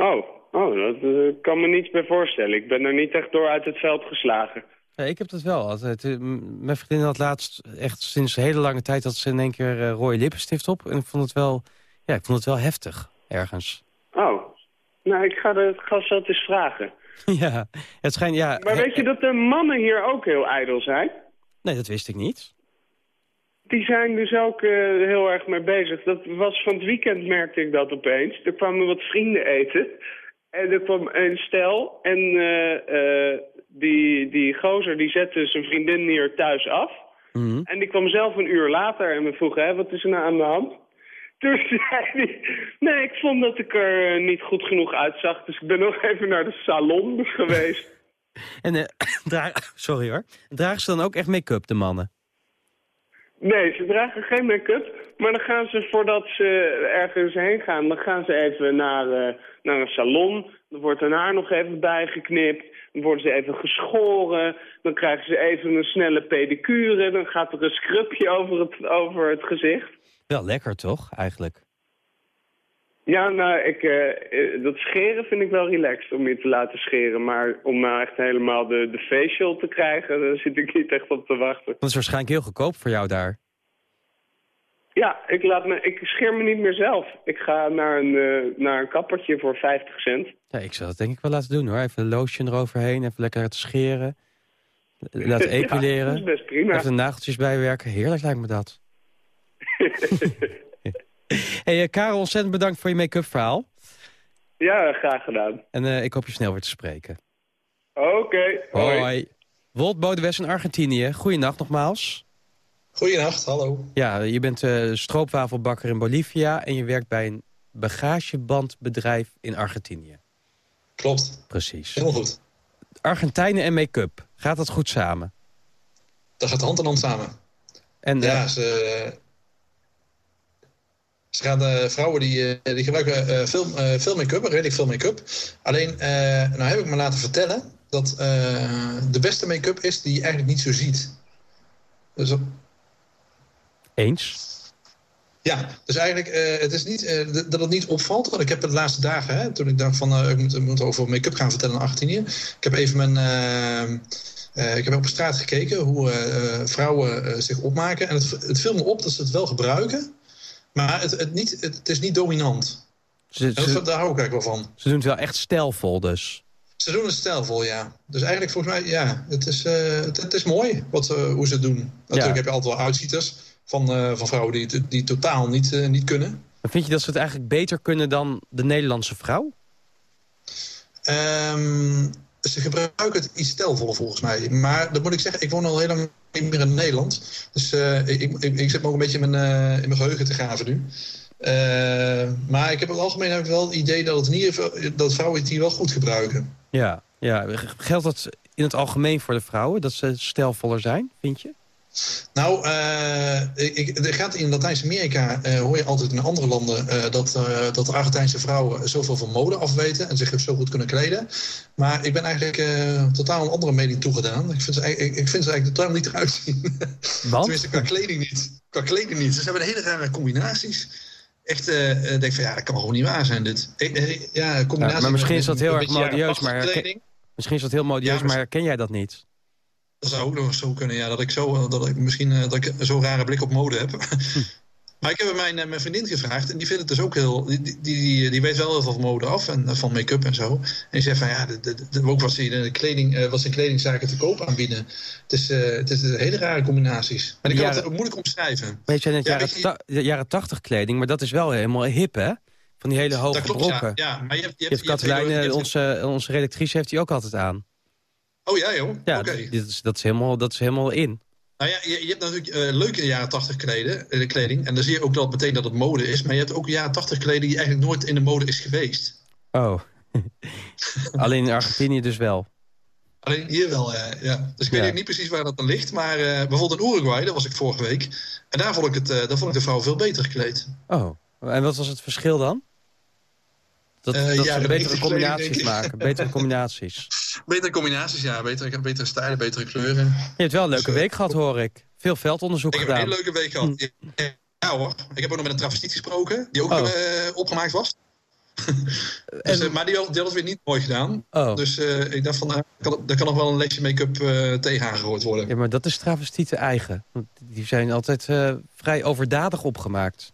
Oh, oh dat eh, kan me niets bij voorstellen. Ik ben er niet echt door uit het veld geslagen. Ja, ik heb dat wel altijd. Eh, Mijn vriendin had laatst echt sinds een hele lange tijd... dat ze in één keer eh, rode lippenstift op. En ik vond het wel, ja, ik vond het wel heftig, ergens. Oh, nou, ik ga het ga zo eens vragen. ja, het schijnt, ja... Maar weet je dat de mannen hier ook heel ijdel zijn? Nee, dat wist ik niet. Die zijn dus ook eh, heel erg mee bezig. Dat was van het weekend merkte ik dat opeens. Er kwamen wat vrienden eten. En er kwam een stel. En eh, eh, die, die gozer die zette zijn vriendin hier thuis af. Mhm. En die kwam zelf een uur later en we vroegen, hè, wat is er nou aan de hand? Toen zei hij, nee, ik vond dat ik er niet goed genoeg uitzag. Dus ik ben nog even naar de salon geweest. En, sorry hoor. Dragen ze dan ook echt make-up, de mannen? Nee, ze dragen geen make-up. Maar dan gaan ze, voordat ze ergens heen gaan, dan gaan ze even naar, eh, naar een salon. Dan wordt hun haar nog even bijgeknipt. Dan worden ze even geschoren. Dan krijgen ze even een snelle pedicure. Dan gaat er een scrubje over het, over het gezicht. Wel lekker toch, eigenlijk? Ja, nou, ik, eh, eh, dat scheren vind ik wel relaxed om je te laten scheren. Maar om nou echt helemaal de, de facial te krijgen, daar zit ik niet echt op te wachten. Dat is waarschijnlijk heel goedkoop voor jou daar. Ja, ik, laat me, ik scheer me niet meer zelf. Ik ga naar een, eh, naar een kappertje voor 50 cent. Ja, ik zou dat denk ik wel laten doen hoor. Even een lotion eroverheen, even lekker te scheren. Laten Ja, epileren. dat is best prima. Even de nageltjes bijwerken. Heerlijk lijkt me dat. hey, eh, Karel, ontzettend bedankt voor je make-up verhaal. Ja, graag gedaan. En eh, ik hoop je snel weer te spreken. Oké, hoi. Hoi. Wolt Bodewes in Argentinië. Goeienacht nogmaals. Goeienacht, hallo. Ja, je bent eh, stroopwafelbakker in Bolivia... en je werkt bij een bagagebandbedrijf in Argentinië. Klopt. Precies. Helemaal goed. Argentijnen en make-up. Gaat dat goed samen? Dat gaat hand in hand samen. En, ja, ze, ze gaan, eh, vrouwen die, eh, die gebruiken veel, eh, veel make-up, redelijk veel make-up. Alleen, nou heb ik me laten vertellen dat de beste make-up is die je eigenlijk niet zo ziet. Dus, Eens? ja, dus eigenlijk, eh, het is niet, dat het niet opvalt. Want ik heb de laatste dagen, hè, toen ik dacht van, ik moet, ik moet over make-up gaan vertellen in Argentinië. Ik heb even mijn, ik heb op straat gekeken hoe vrouwen zich opmaken. En het, het viel me op dat ze het wel gebruiken. Maar het, het, niet, het, het is niet dominant. Ze, En dat, ze, daar hou ik eigenlijk wel van. ze doen het wel echt stijlvol dus. Ze doen het stijlvol, ja. Dus eigenlijk volgens mij, ja, het is, eh, het, het is mooi wat, eh, hoe ze het doen. Natuurlijk heb je altijd wel uitschieters van, eh, van vrouwen die, die totaal niet, niet kunnen. Maar vind je dat ze het eigenlijk beter kunnen dan de Nederlandse vrouw? Ehm, ze gebruiken het iets stijlvoller volgens mij. Maar dat moet ik zeggen, ik woon al heel lang niet meer in Nederland. Dus eh, ik, ik, ik zit me ook een beetje in mijn, eh, in mijn geheugen te graven nu. Eh, maar ik heb op het algemeen heb ik wel het idee dat, het geval, dat vrouwen het hier wel goed gebruiken. Ja, ja. Geldt dat in het algemeen voor de vrouwen? Dat ze stijlvoller zijn, vind je? Nou, eh, ik, er gaat in Latijns-Amerika eh, hoor je altijd in andere landen eh, dat, dat de Argentijnse vrouwen zoveel van mode afweten en zich zo goed kunnen kleden. Maar ik ben eigenlijk totaal een andere mening toegedaan. Ik vind ze, eigenlijk- ik, ik vind ze eigenlijk totaal niet eruit zien. Want? Tenminste, qua kleding niet. Qua kleding niet. Ze hebben hele rare combinaties. Echt, denk ik van ja, dat kan gewoon niet waar zijn dit. Ja, combinatie Ja, maar misschien is dat heel erg modieus, maar 80 herken- kleding. misschien is dat heel modieus, Ja, maar herken jij dat niet? Dat zou ook nog zo kunnen, ja. Dat ik, zo, dat ik misschien eh, dat ik zo'n rare blik op mode heb. maar ik heb mijn, eh, mijn vriendin gevraagd en die vindt het dus ook heel... Die, die, die, die weet wel heel veel van mode af en eh, van make-up en zo. En die zegt van ja, de, de, de- ook wat ze in de kleding, eh, ze in kledingzaken te koop aanbieden. Het is, eh, het is hele rare combinaties. Maar ik kan Jaren- het moeilijk omschrijven. Weet je net Ja, jaren, je- jaren 80 kleding, maar dat is wel helemaal hip, hè? Van die hele hoge klopt, brokken. ja. ja. Maar je hebt, je hebt, hebt je hebt hele- Katelijne, je hebt- onze, onze redactrice, heeft die ook altijd aan. Oh ja, joh. Ja, Oké. dit is, dat, is helemaal, dat is helemaal in. Nou ja, je, je hebt natuurlijk eh leuke jaren 80 kleden, eh, kleding. En dan zie je ook dat meteen dat het mode is. Maar je hebt ook jaren 80 kleding die eigenlijk nooit in de mode is geweest. Oh. Alleen in Argentinië dus wel. Alleen hier wel, ja. Dus ik weet Ja. niet precies waar dat dan ligt. Maar eh, bijvoorbeeld in Uruguay, daar was ik vorige week. En daar vond ik, het, daar vond ik de vrouw veel beter gekleed. Oh. En wat was het verschil dan? Dat, Eh, dat ja, ze betere combinaties ik. maken. Betere combinaties. Betere combinaties, ja. Betere, betere stijlen, betere kleuren. Je hebt wel een leuke week gehad, hoor ik. Veel veldonderzoek Ik heb een gedaan. hele leuke week gehad. Ja hoor. Ik heb ook nog met een travestiet gesproken. Die ook Oh. eh, opgemaakt was. dus, eh, maar die had, die had het weer niet mooi gedaan. Oh. Dus eh, ik dacht van, nou, kan, daar kan nog wel een lesje make-up eh tegen aangegooid worden. Ja, maar dat is travestieten eigen. Die zijn altijd eh, vrij overdadig opgemaakt.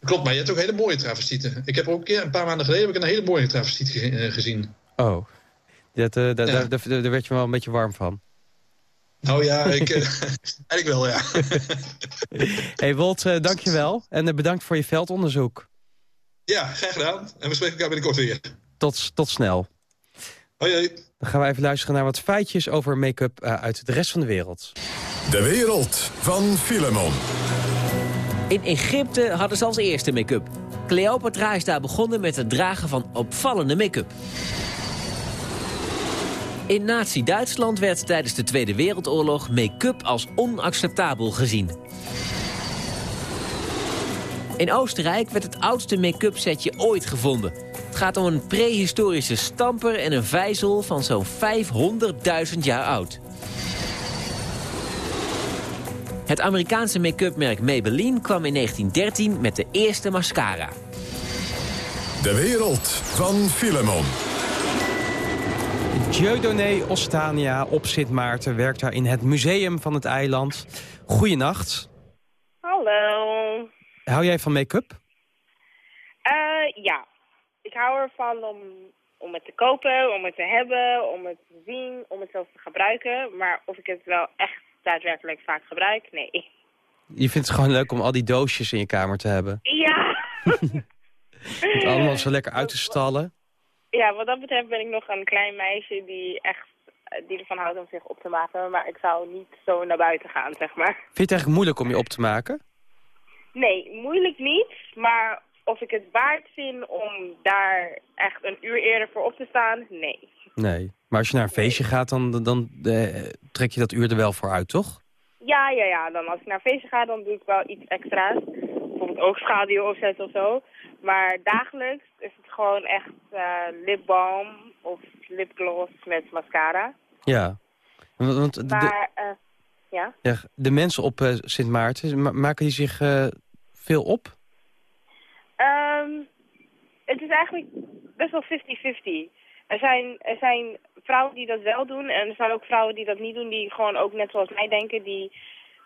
Klopt, maar je hebt ook hele mooie travestieten. Ik heb ook een keer, een paar maanden geleden, heb ik een hele mooie travestiet ge- eh, gezien. Oh. Dat, eh, daar, Ja. daar, daar, daar werd je wel een beetje warm van. Nou ja, ik, eh, eigenlijk wel, ja. hey Wolt, dankjewel. En bedankt voor je veldonderzoek. Ja, graag gedaan. En we spreken elkaar binnenkort weer. Tot, tot snel. Hoi, hoi. Dan gaan we even luisteren naar wat feitjes over make-up eh, uit de rest van de wereld. De wereld van Filemon. In Egypte hadden ze als eerste make-up. Cleopatra is daar begonnen met het dragen van opvallende make-up. In Nazi-Duitsland werd tijdens de Tweede Wereldoorlog make-up als onacceptabel gezien. In Oostenrijk werd het oudste make-up setje ooit gevonden. Het gaat om een prehistorische stamper en een vijzel van zo'n 500.000 jaar oud. Het Amerikaanse make-up merk Maybelline kwam in 1913 met de eerste mascara. De wereld van Filemon. Dieudonné Ostania op Sint Maarten werkt daar in het museum van het eiland. Goeienacht. Hallo. Hou jij van make-up? Eh, ja. Ik hou ervan om, om het te kopen, om het te hebben, om het te zien, om het zelfs te gebruiken. Maar of ik het wel echt daadwerkelijk vaak gebruik, nee. Je vindt het gewoon leuk om al die doosjes in je kamer te hebben. Ja. Het allemaal zo lekker uit te stallen. Ja, wat dat betreft ben ik nog een klein meisje die echt eh, die ervan houdt om zich op te maken. Maar ik zou niet zo naar buiten gaan, zeg maar. Vind je het eigenlijk moeilijk om je op te maken? Nee, moeilijk niet. Maar of ik het waard vind om daar echt een uur eerder voor op te staan, nee. Nee. Maar als je naar een feestje gaat, dan, dan, eh, trek je dat uur er wel voor uit, toch? Ja, ja, ja. Dan als ik naar een feestje ga, dan doe ik wel iets extra's. Bijvoorbeeld oogschaduw opzetten of zo. Maar dagelijks is het gewoon echt eh lipbalm of lipgloss met mascara. Ja. Want, de, Maar, eh, ja. ja, de mensen op Sint Maarten, ma- maken die zich veel op? Ehm, het is eigenlijk best wel 50-50. Er zijn, er zijn vrouwen die dat wel doen en er zijn ook vrouwen die dat niet doen, die gewoon ook net zoals mij denken, die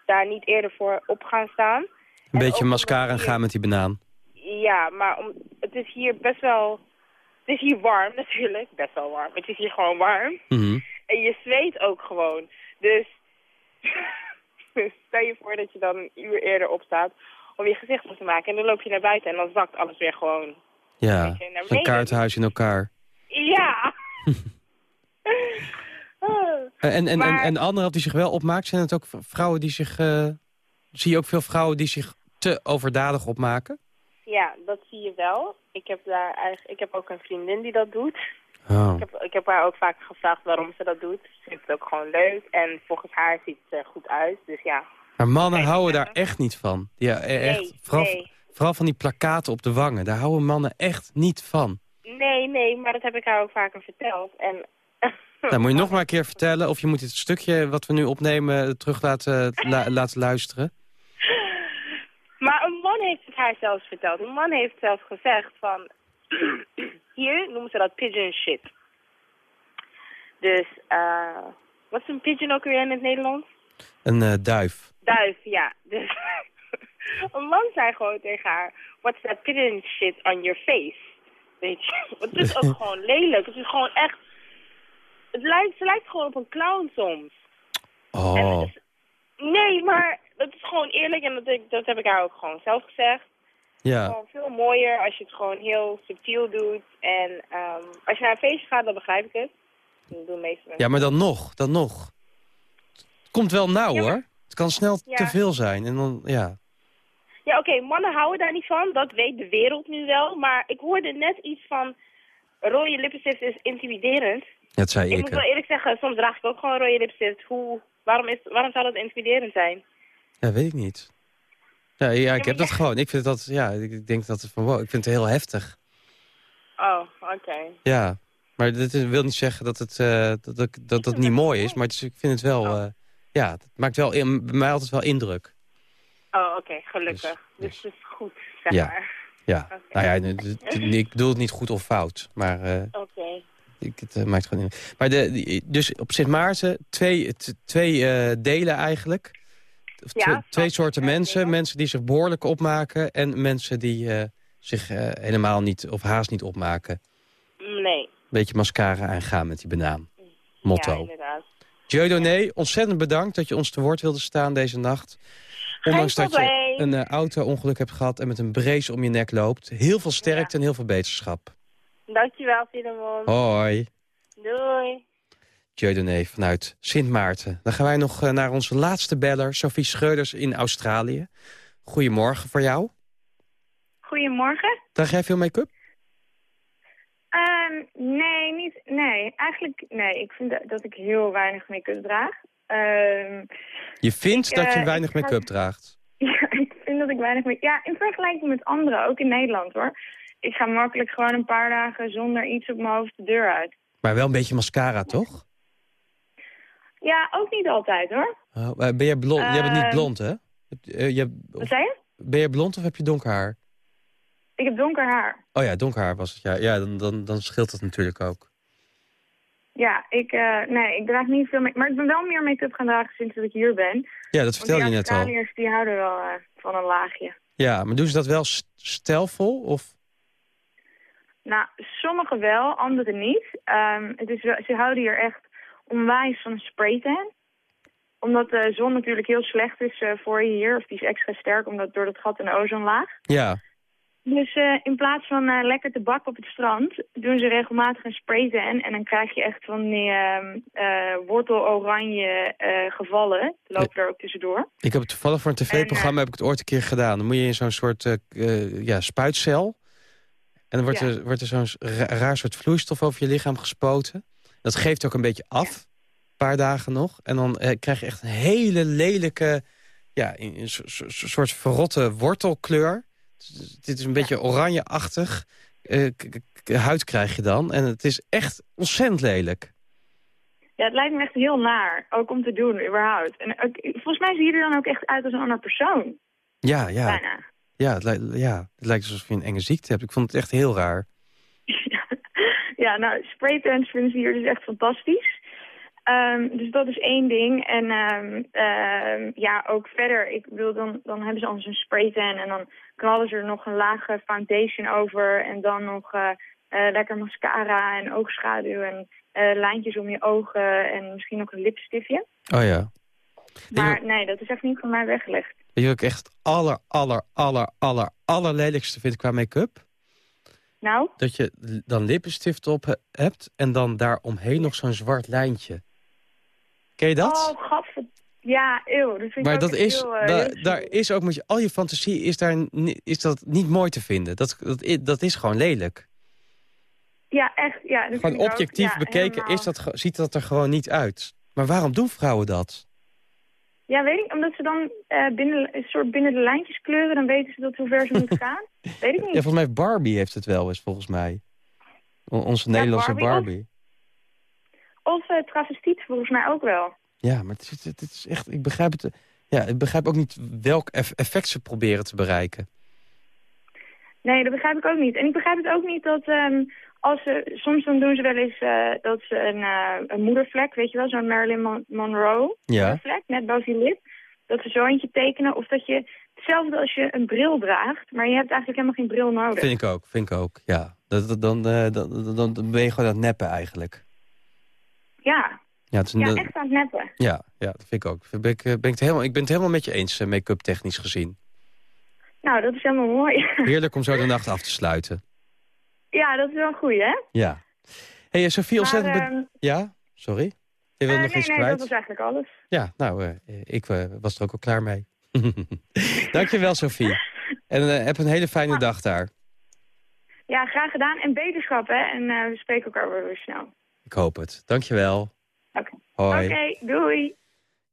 daar niet eerder voor op gaan staan. Een beetje mascara gaan met die banaan. Ja, maar om, het is hier best wel... Het is hier warm natuurlijk, best wel warm. Het is hier gewoon warm. Mhm. En je zweet ook gewoon. Dus stel je voor dat je dan een uur eerder opstaat om je gezicht op te maken. En dan loop je naar buiten en dan zakt alles weer gewoon. Ja, een beneden. kaartenhuis in elkaar. Ja! En, en, en, Maar- en anderen die zich wel opmaakt, zijn het ook vrouwen die zich... eh, zie je ook veel vrouwen die zich te overdadig opmaken? ja, dat zie je wel. Ik heb, daar eigenlijk, ik heb ook een vriendin die dat doet. Oh. Ik, heb, ik heb haar ook vaak gevraagd waarom ze dat doet. Ze vindt het ook gewoon leuk. En volgens haar ziet het er goed uit. Dus ja. Maar mannen houden daar echt niet van. Ja, e- echt. Nee, vooral, nee. vooral van die plakaten op de wangen. Daar houden mannen echt niet van. Nee, nee, maar dat heb ik haar ook vaker verteld. En Nou, moet je nog maar een keer vertellen of je moet dit stukje wat we nu opnemen terug laten, la- laten luisteren. Maar een man heeft het haar zelfs verteld. Een man heeft zelfs gezegd van... Hier noemen ze dat pigeon shit. Dus, eh... wat is een pigeon ook weer in het Nederlands? Een eh, duif. Duif, ja. Dus een man zei gewoon tegen haar... What's that pigeon shit on your face? Weet je? Het is ook gewoon lelijk. Het is gewoon echt... Het lijkt, ze lijkt gewoon op een clown soms. Oh. Nee, maar dat is gewoon eerlijk en dat, ik, dat heb ik haar ook gewoon zelf gezegd. Ja. Gewoon veel mooier als je het gewoon heel subtiel doet. En ehm, als je naar een feestje gaat, dan begrijp ik het. Dat doen meeste mensen. ja, maar dan nog, dan nog. Komt wel nauw hoor. Het kan snel Ja. te veel zijn. En dan, ja. Ja, oké, mannen houden daar niet van. Dat weet de wereld nu wel. Maar ik hoorde net iets van... Rode lippenstift is intimiderend. Dat zei Ik ik. moet wel eerlijk zeggen, soms draag ik ook gewoon rode lippenstift. Hoe, waarom, is, waarom zou dat intimiderend zijn? Ja, weet ik niet. Ja, ja ik heb dat gewoon. Ik vind dat, ja, ik denk dat het van, wow, ik vind het heel heftig. Oh, oké. Ja, maar dat wil niet zeggen dat het, eh, dat, dat, dat, dat niet mooi is. Maar het is, ik vind het wel, eh, ja, het maakt wel in, bij mij altijd wel indruk. Oh, oké, gelukkig. Dus, het is goed, zeg Ja. maar. Ja, nou ja, ik bedoel het niet goed of fout, maar eh, Oké. ik, het eh, maakt gewoon indruk. Maar de, dus op Sint Maarten twee, twee eh, delen eigenlijk. Ja, twee, twee soorten mensen. Mensen die zich behoorlijk opmaken en mensen die zich helemaal niet of haast niet opmaken. Nee. Beetje mascara aangaan met die banaan. Motto. Ja, inderdaad. Dieu Doné, ontzettend bedankt dat je ons te woord wilde staan deze nacht. Ondanks dat je een eh, auto-ongeluk hebt gehad en met een brace om je nek loopt. Heel veel sterkte en heel veel beterschap. Dankjewel, Filemon. Hoi. Doei. Dieu Doné vanuit Sint Maarten. Dan gaan wij nog eh, naar onze laatste beller, Sophie Scheurders in Australië. Goedemorgen voor jou. Goedemorgen. Draag jij veel make-up? Ehm, nee, niet, nee, eigenlijk nee. Ik vind dat- dat ik heel weinig make-up draag. Ehm, Je vindt Ik, dat je eh, weinig ga- make-up draagt. ja, ik vind dat ik weinig make Ja, in vergelijking met anderen, ook in Nederland hoor. Ik ga makkelijk gewoon een paar dagen zonder iets op mijn hoofd de deur uit. Maar wel een beetje mascara, toch? Ja, ook niet altijd hoor. Oh, eh, ben jij blond? jij bent niet Ehm, blond, hè? Eh, je, Wat zei je? ben je blond of heb je donker haar? Ik heb donker haar. Oh ja, donker haar was het. Ja, ja dan, dan, dan scheelt dat natuurlijk ook. Ja, ik, eh, nee, ik draag niet veel make Maar ik ben wel meer make-up gaan dragen sinds dat ik hier ben. Ja, dat vertelde je net die al. Australiërs die houden wel eh, van een laagje. Ja, maar doen ze dat wel st- stijlvol? Of... Nou, sommigen wel, anderen niet. Ehm, het is wel, ze houden hier echt onwijs van een spraytan. Omdat de zon natuurlijk heel slecht is eh, voor je hier. Of die is extra sterk omdat door dat gat in de ozonlaag. Ja, Dus eh, in plaats van eh, lekker te bakken op het strand... doen ze regelmatig een spraytan. En dan krijg je echt van die eh wortel-oranje gevallen. Lopen er ook tussendoor. ik heb het toevallig voor een tv-programma heb ik het ooit een keer gedaan. Dan moet je in zo'n soort ja, spuitcel. En dan wordt Ja. er, wordt er zo'n ra- raar soort vloeistof over je lichaam gespoten. Dat geeft ook een beetje af. Een paar dagen nog. En dan krijg je echt een hele lelijke... Ja, een, een so- so- so- soort verrotte wortelkleur. Dit is een beetje oranjeachtig. eh, huid krijg je dan. En het is echt ontzettend lelijk. Ja, het lijkt me echt heel naar. Ook om te doen, überhaupt. En ook, volgens mij zie je er dan ook echt uit als een ander persoon. Ja, ja. Bijna. Ja, het, lijkt, ja, het lijkt alsof je een enge ziekte hebt. Ik vond het echt heel raar. Ja, nou, spraytents vinden ze hier dus echt fantastisch. Ehm, dus dat is één ding. En ehm, ehm, ja, ook verder, ik bedoel, dan, dan hebben ze anders een spraytan en dan knallen ze er nog een lage foundation over en dan nog eh, eh, lekker mascara en oogschaduw en eh, lijntjes om je ogen en misschien ook een lipstiftje. Oh ja. Maar nee, dat is echt niet voor mij weggelegd. Weet je wat ik echt aller, aller, aller, aller, allerlelijkste vind qua make-up? Nou? Dat je dan lippenstift op he- hebt en dan daaromheen nog zo'n zwart lijntje. Ken je dat? Oh, gadver... Ja, eeuw. Dat vind maar dat is, heel, eh, da- daar is ook met je, al je fantasie is, daar, is dat niet mooi te vinden. Dat, dat, dat is gewoon lelijk. Ja, echt. Ja, dat Gewoon ook. objectief Ja, bekeken helemaal. is dat, ziet dat er gewoon niet uit. Maar waarom doen vrouwen dat? Ja, weet ik. Omdat ze dan eh, binnen, een soort binnen de lijntjes kleuren, dan weten ze tot hoe ver ze moeten gaan. Weet ik Ja, niet. volgens mij Barbie heeft het wel eens, volgens mij. O- onze Ja, Nederlandse Barbie of- Barbie. Of uh, travestiet volgens mij ook wel. Ja, maar het is, het is echt, ik begrijp het. Ja, ik begrijp ook niet welk eff- effect ze proberen te bereiken. Nee, dat begrijp ik ook niet. En ik begrijp het ook niet dat ehm, als ze... Soms dan doen ze wel eens eh, dat ze een, eh, een moedervlek, weet je wel, zo'n Marilyn Mon- Monroe Ja. moedervlek, net boven je lip. Dat ze zo eentje tekenen. Of dat je, hetzelfde als je een bril draagt, maar je hebt eigenlijk helemaal geen bril nodig. Vind ik ook, vind ik ook, ja. Dat, dat- dan, eh, dan, dan, dan ben je gewoon aan het neppen eigenlijk. Ja, Ja, het is een, ja, echt aan het neppen. ja, ja, dat vind ik ook. Ben ik, eh, ben ik, het helemaal, ik ben het helemaal met je eens, eh, make-up technisch gezien. Nou, dat is helemaal mooi. Heerlijk om zo de nacht af te sluiten. ja, dat is wel goeie, hè? Ja. hey, eh, Sofie, ontzettend... ehm, Ja, sorry? Je wil nog nee, iets nee, kwijt? dat was eigenlijk alles. Ja, nou, ik was er ook al klaar mee. Dankjewel, Sofie. En heb een hele fijne dag daar. Ja, graag gedaan. En beterschap, hè? En we spreken elkaar weer, weer snel. Ik hoop het. Dankjewel. Oké. Oké, doei.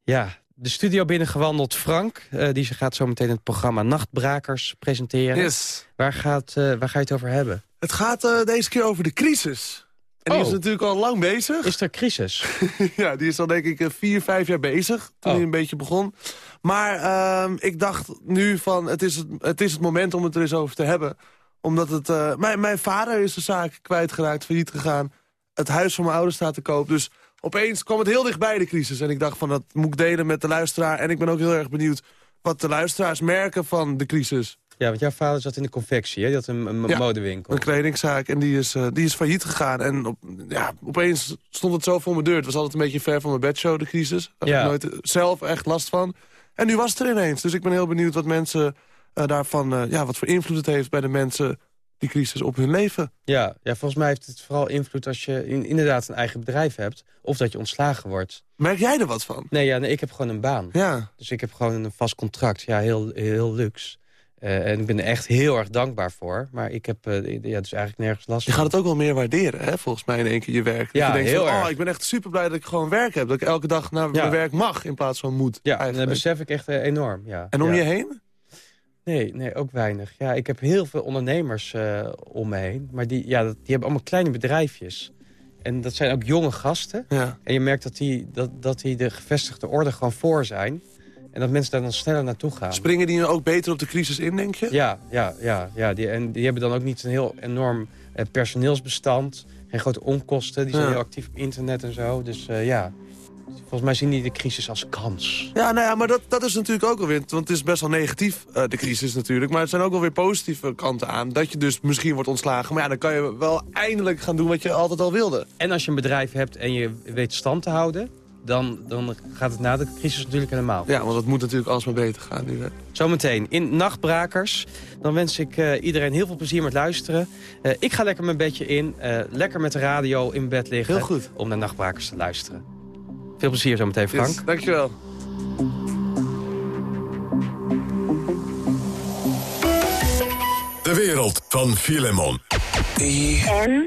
Ja, de studio binnengewandeld Frank. eh, die gaat zo meteen het programma Nachtbrakers presenteren. Yes. Waar, gaat, eh, waar ga je het over hebben? Het gaat eh, deze keer over de crisis. En die Oh. is natuurlijk al lang bezig. Is er crisis? ja, die is al denk ik vier, vijf jaar bezig. Toen Oh. hij een beetje begon. Maar ehm, ik dacht nu van het is het, het is het moment om het er eens over te hebben. Omdat het... eh, mijn, mijn vader is de zaak kwijtgeraakt, failliet gegaan. Het huis van mijn ouders staat te koop. Dus opeens kwam het heel dichtbij de crisis. En ik dacht van dat moet ik delen met de luisteraar. En ik ben ook heel erg benieuwd wat de luisteraars merken van de crisis. Ja, want jouw vader zat in de confectie, hè? Die had een, een Ja, modewinkel. Een kledingzaak en die is, eh, die is failliet gegaan. En op, ja, opeens stond het zo voor mijn deur. Het was altijd een beetje ver van mijn bedshow, de crisis. Daar Ja. had ik nooit zelf echt last van. En nu was het er ineens. Dus ik ben heel benieuwd wat mensen eh, daarvan... eh, ja, wat voor invloed het heeft bij de mensen, die crisis, op hun leven. Ja, ja, volgens mij heeft het vooral invloed als je in- inderdaad een eigen bedrijf hebt. Of dat je ontslagen wordt. Merk jij er wat van? Nee, ja, nee ik heb gewoon een baan. Ja. Dus ik heb gewoon een vast contract. Ja, heel, heel luxe. Eh, en ik ben er echt heel erg dankbaar voor. Maar ik heb eh, ja, dus eigenlijk nergens last Je van. gaat het ook wel meer waarderen, hè, volgens mij in één keer je werk. Dat Ja, je denkt heel van, erg. oh, ik ben echt super blij dat ik gewoon werk heb. Dat ik elke dag naar Ja. mijn werk mag in plaats van moet. Ja, dat eigenlijk. besef ik echt eh, enorm. Ja. En om Ja. je heen? Nee, nee, ook weinig. Ja, ik heb heel veel ondernemers eh, om me heen. Maar die, ja, die hebben allemaal kleine bedrijfjes. En dat zijn ook jonge gasten. Ja. En je merkt dat die, dat, dat die de gevestigde orde gewoon voor zijn. En dat mensen daar dan sneller naartoe gaan. Springen die nu ook beter op de crisis in, denk je? Ja, ja, ja, ja. Die, en die hebben dan ook niet een heel enorm eh, personeelsbestand. Geen grote onkosten. Die zijn Ja. heel actief op internet en zo. Dus eh, ja, volgens mij zien die de crisis als kans. Ja, nou ja, maar dat, dat is natuurlijk ook alweer... Want het is best wel negatief, eh, de crisis natuurlijk. Maar het zijn ook wel weer positieve kanten aan. Dat je dus misschien wordt ontslagen. Maar ja, dan kan je wel eindelijk gaan doen wat je altijd al wilde. En als je een bedrijf hebt en je weet stand te houden... dan, dan gaat het na de crisis natuurlijk helemaal. Ja, want het moet natuurlijk alsmaar beter gaan nu. Hè. Zometeen in Nachtbrakers. Dan wens ik eh, iedereen heel veel plezier met luisteren. Eh, ik ga lekker mijn bedje in. lekker met de radio in bed liggen. Heel goed. Om naar Nachtbrakers te luisteren. Veel plezier zometeen, Frank. Yes, dankjewel. De wereld van Filemon. En?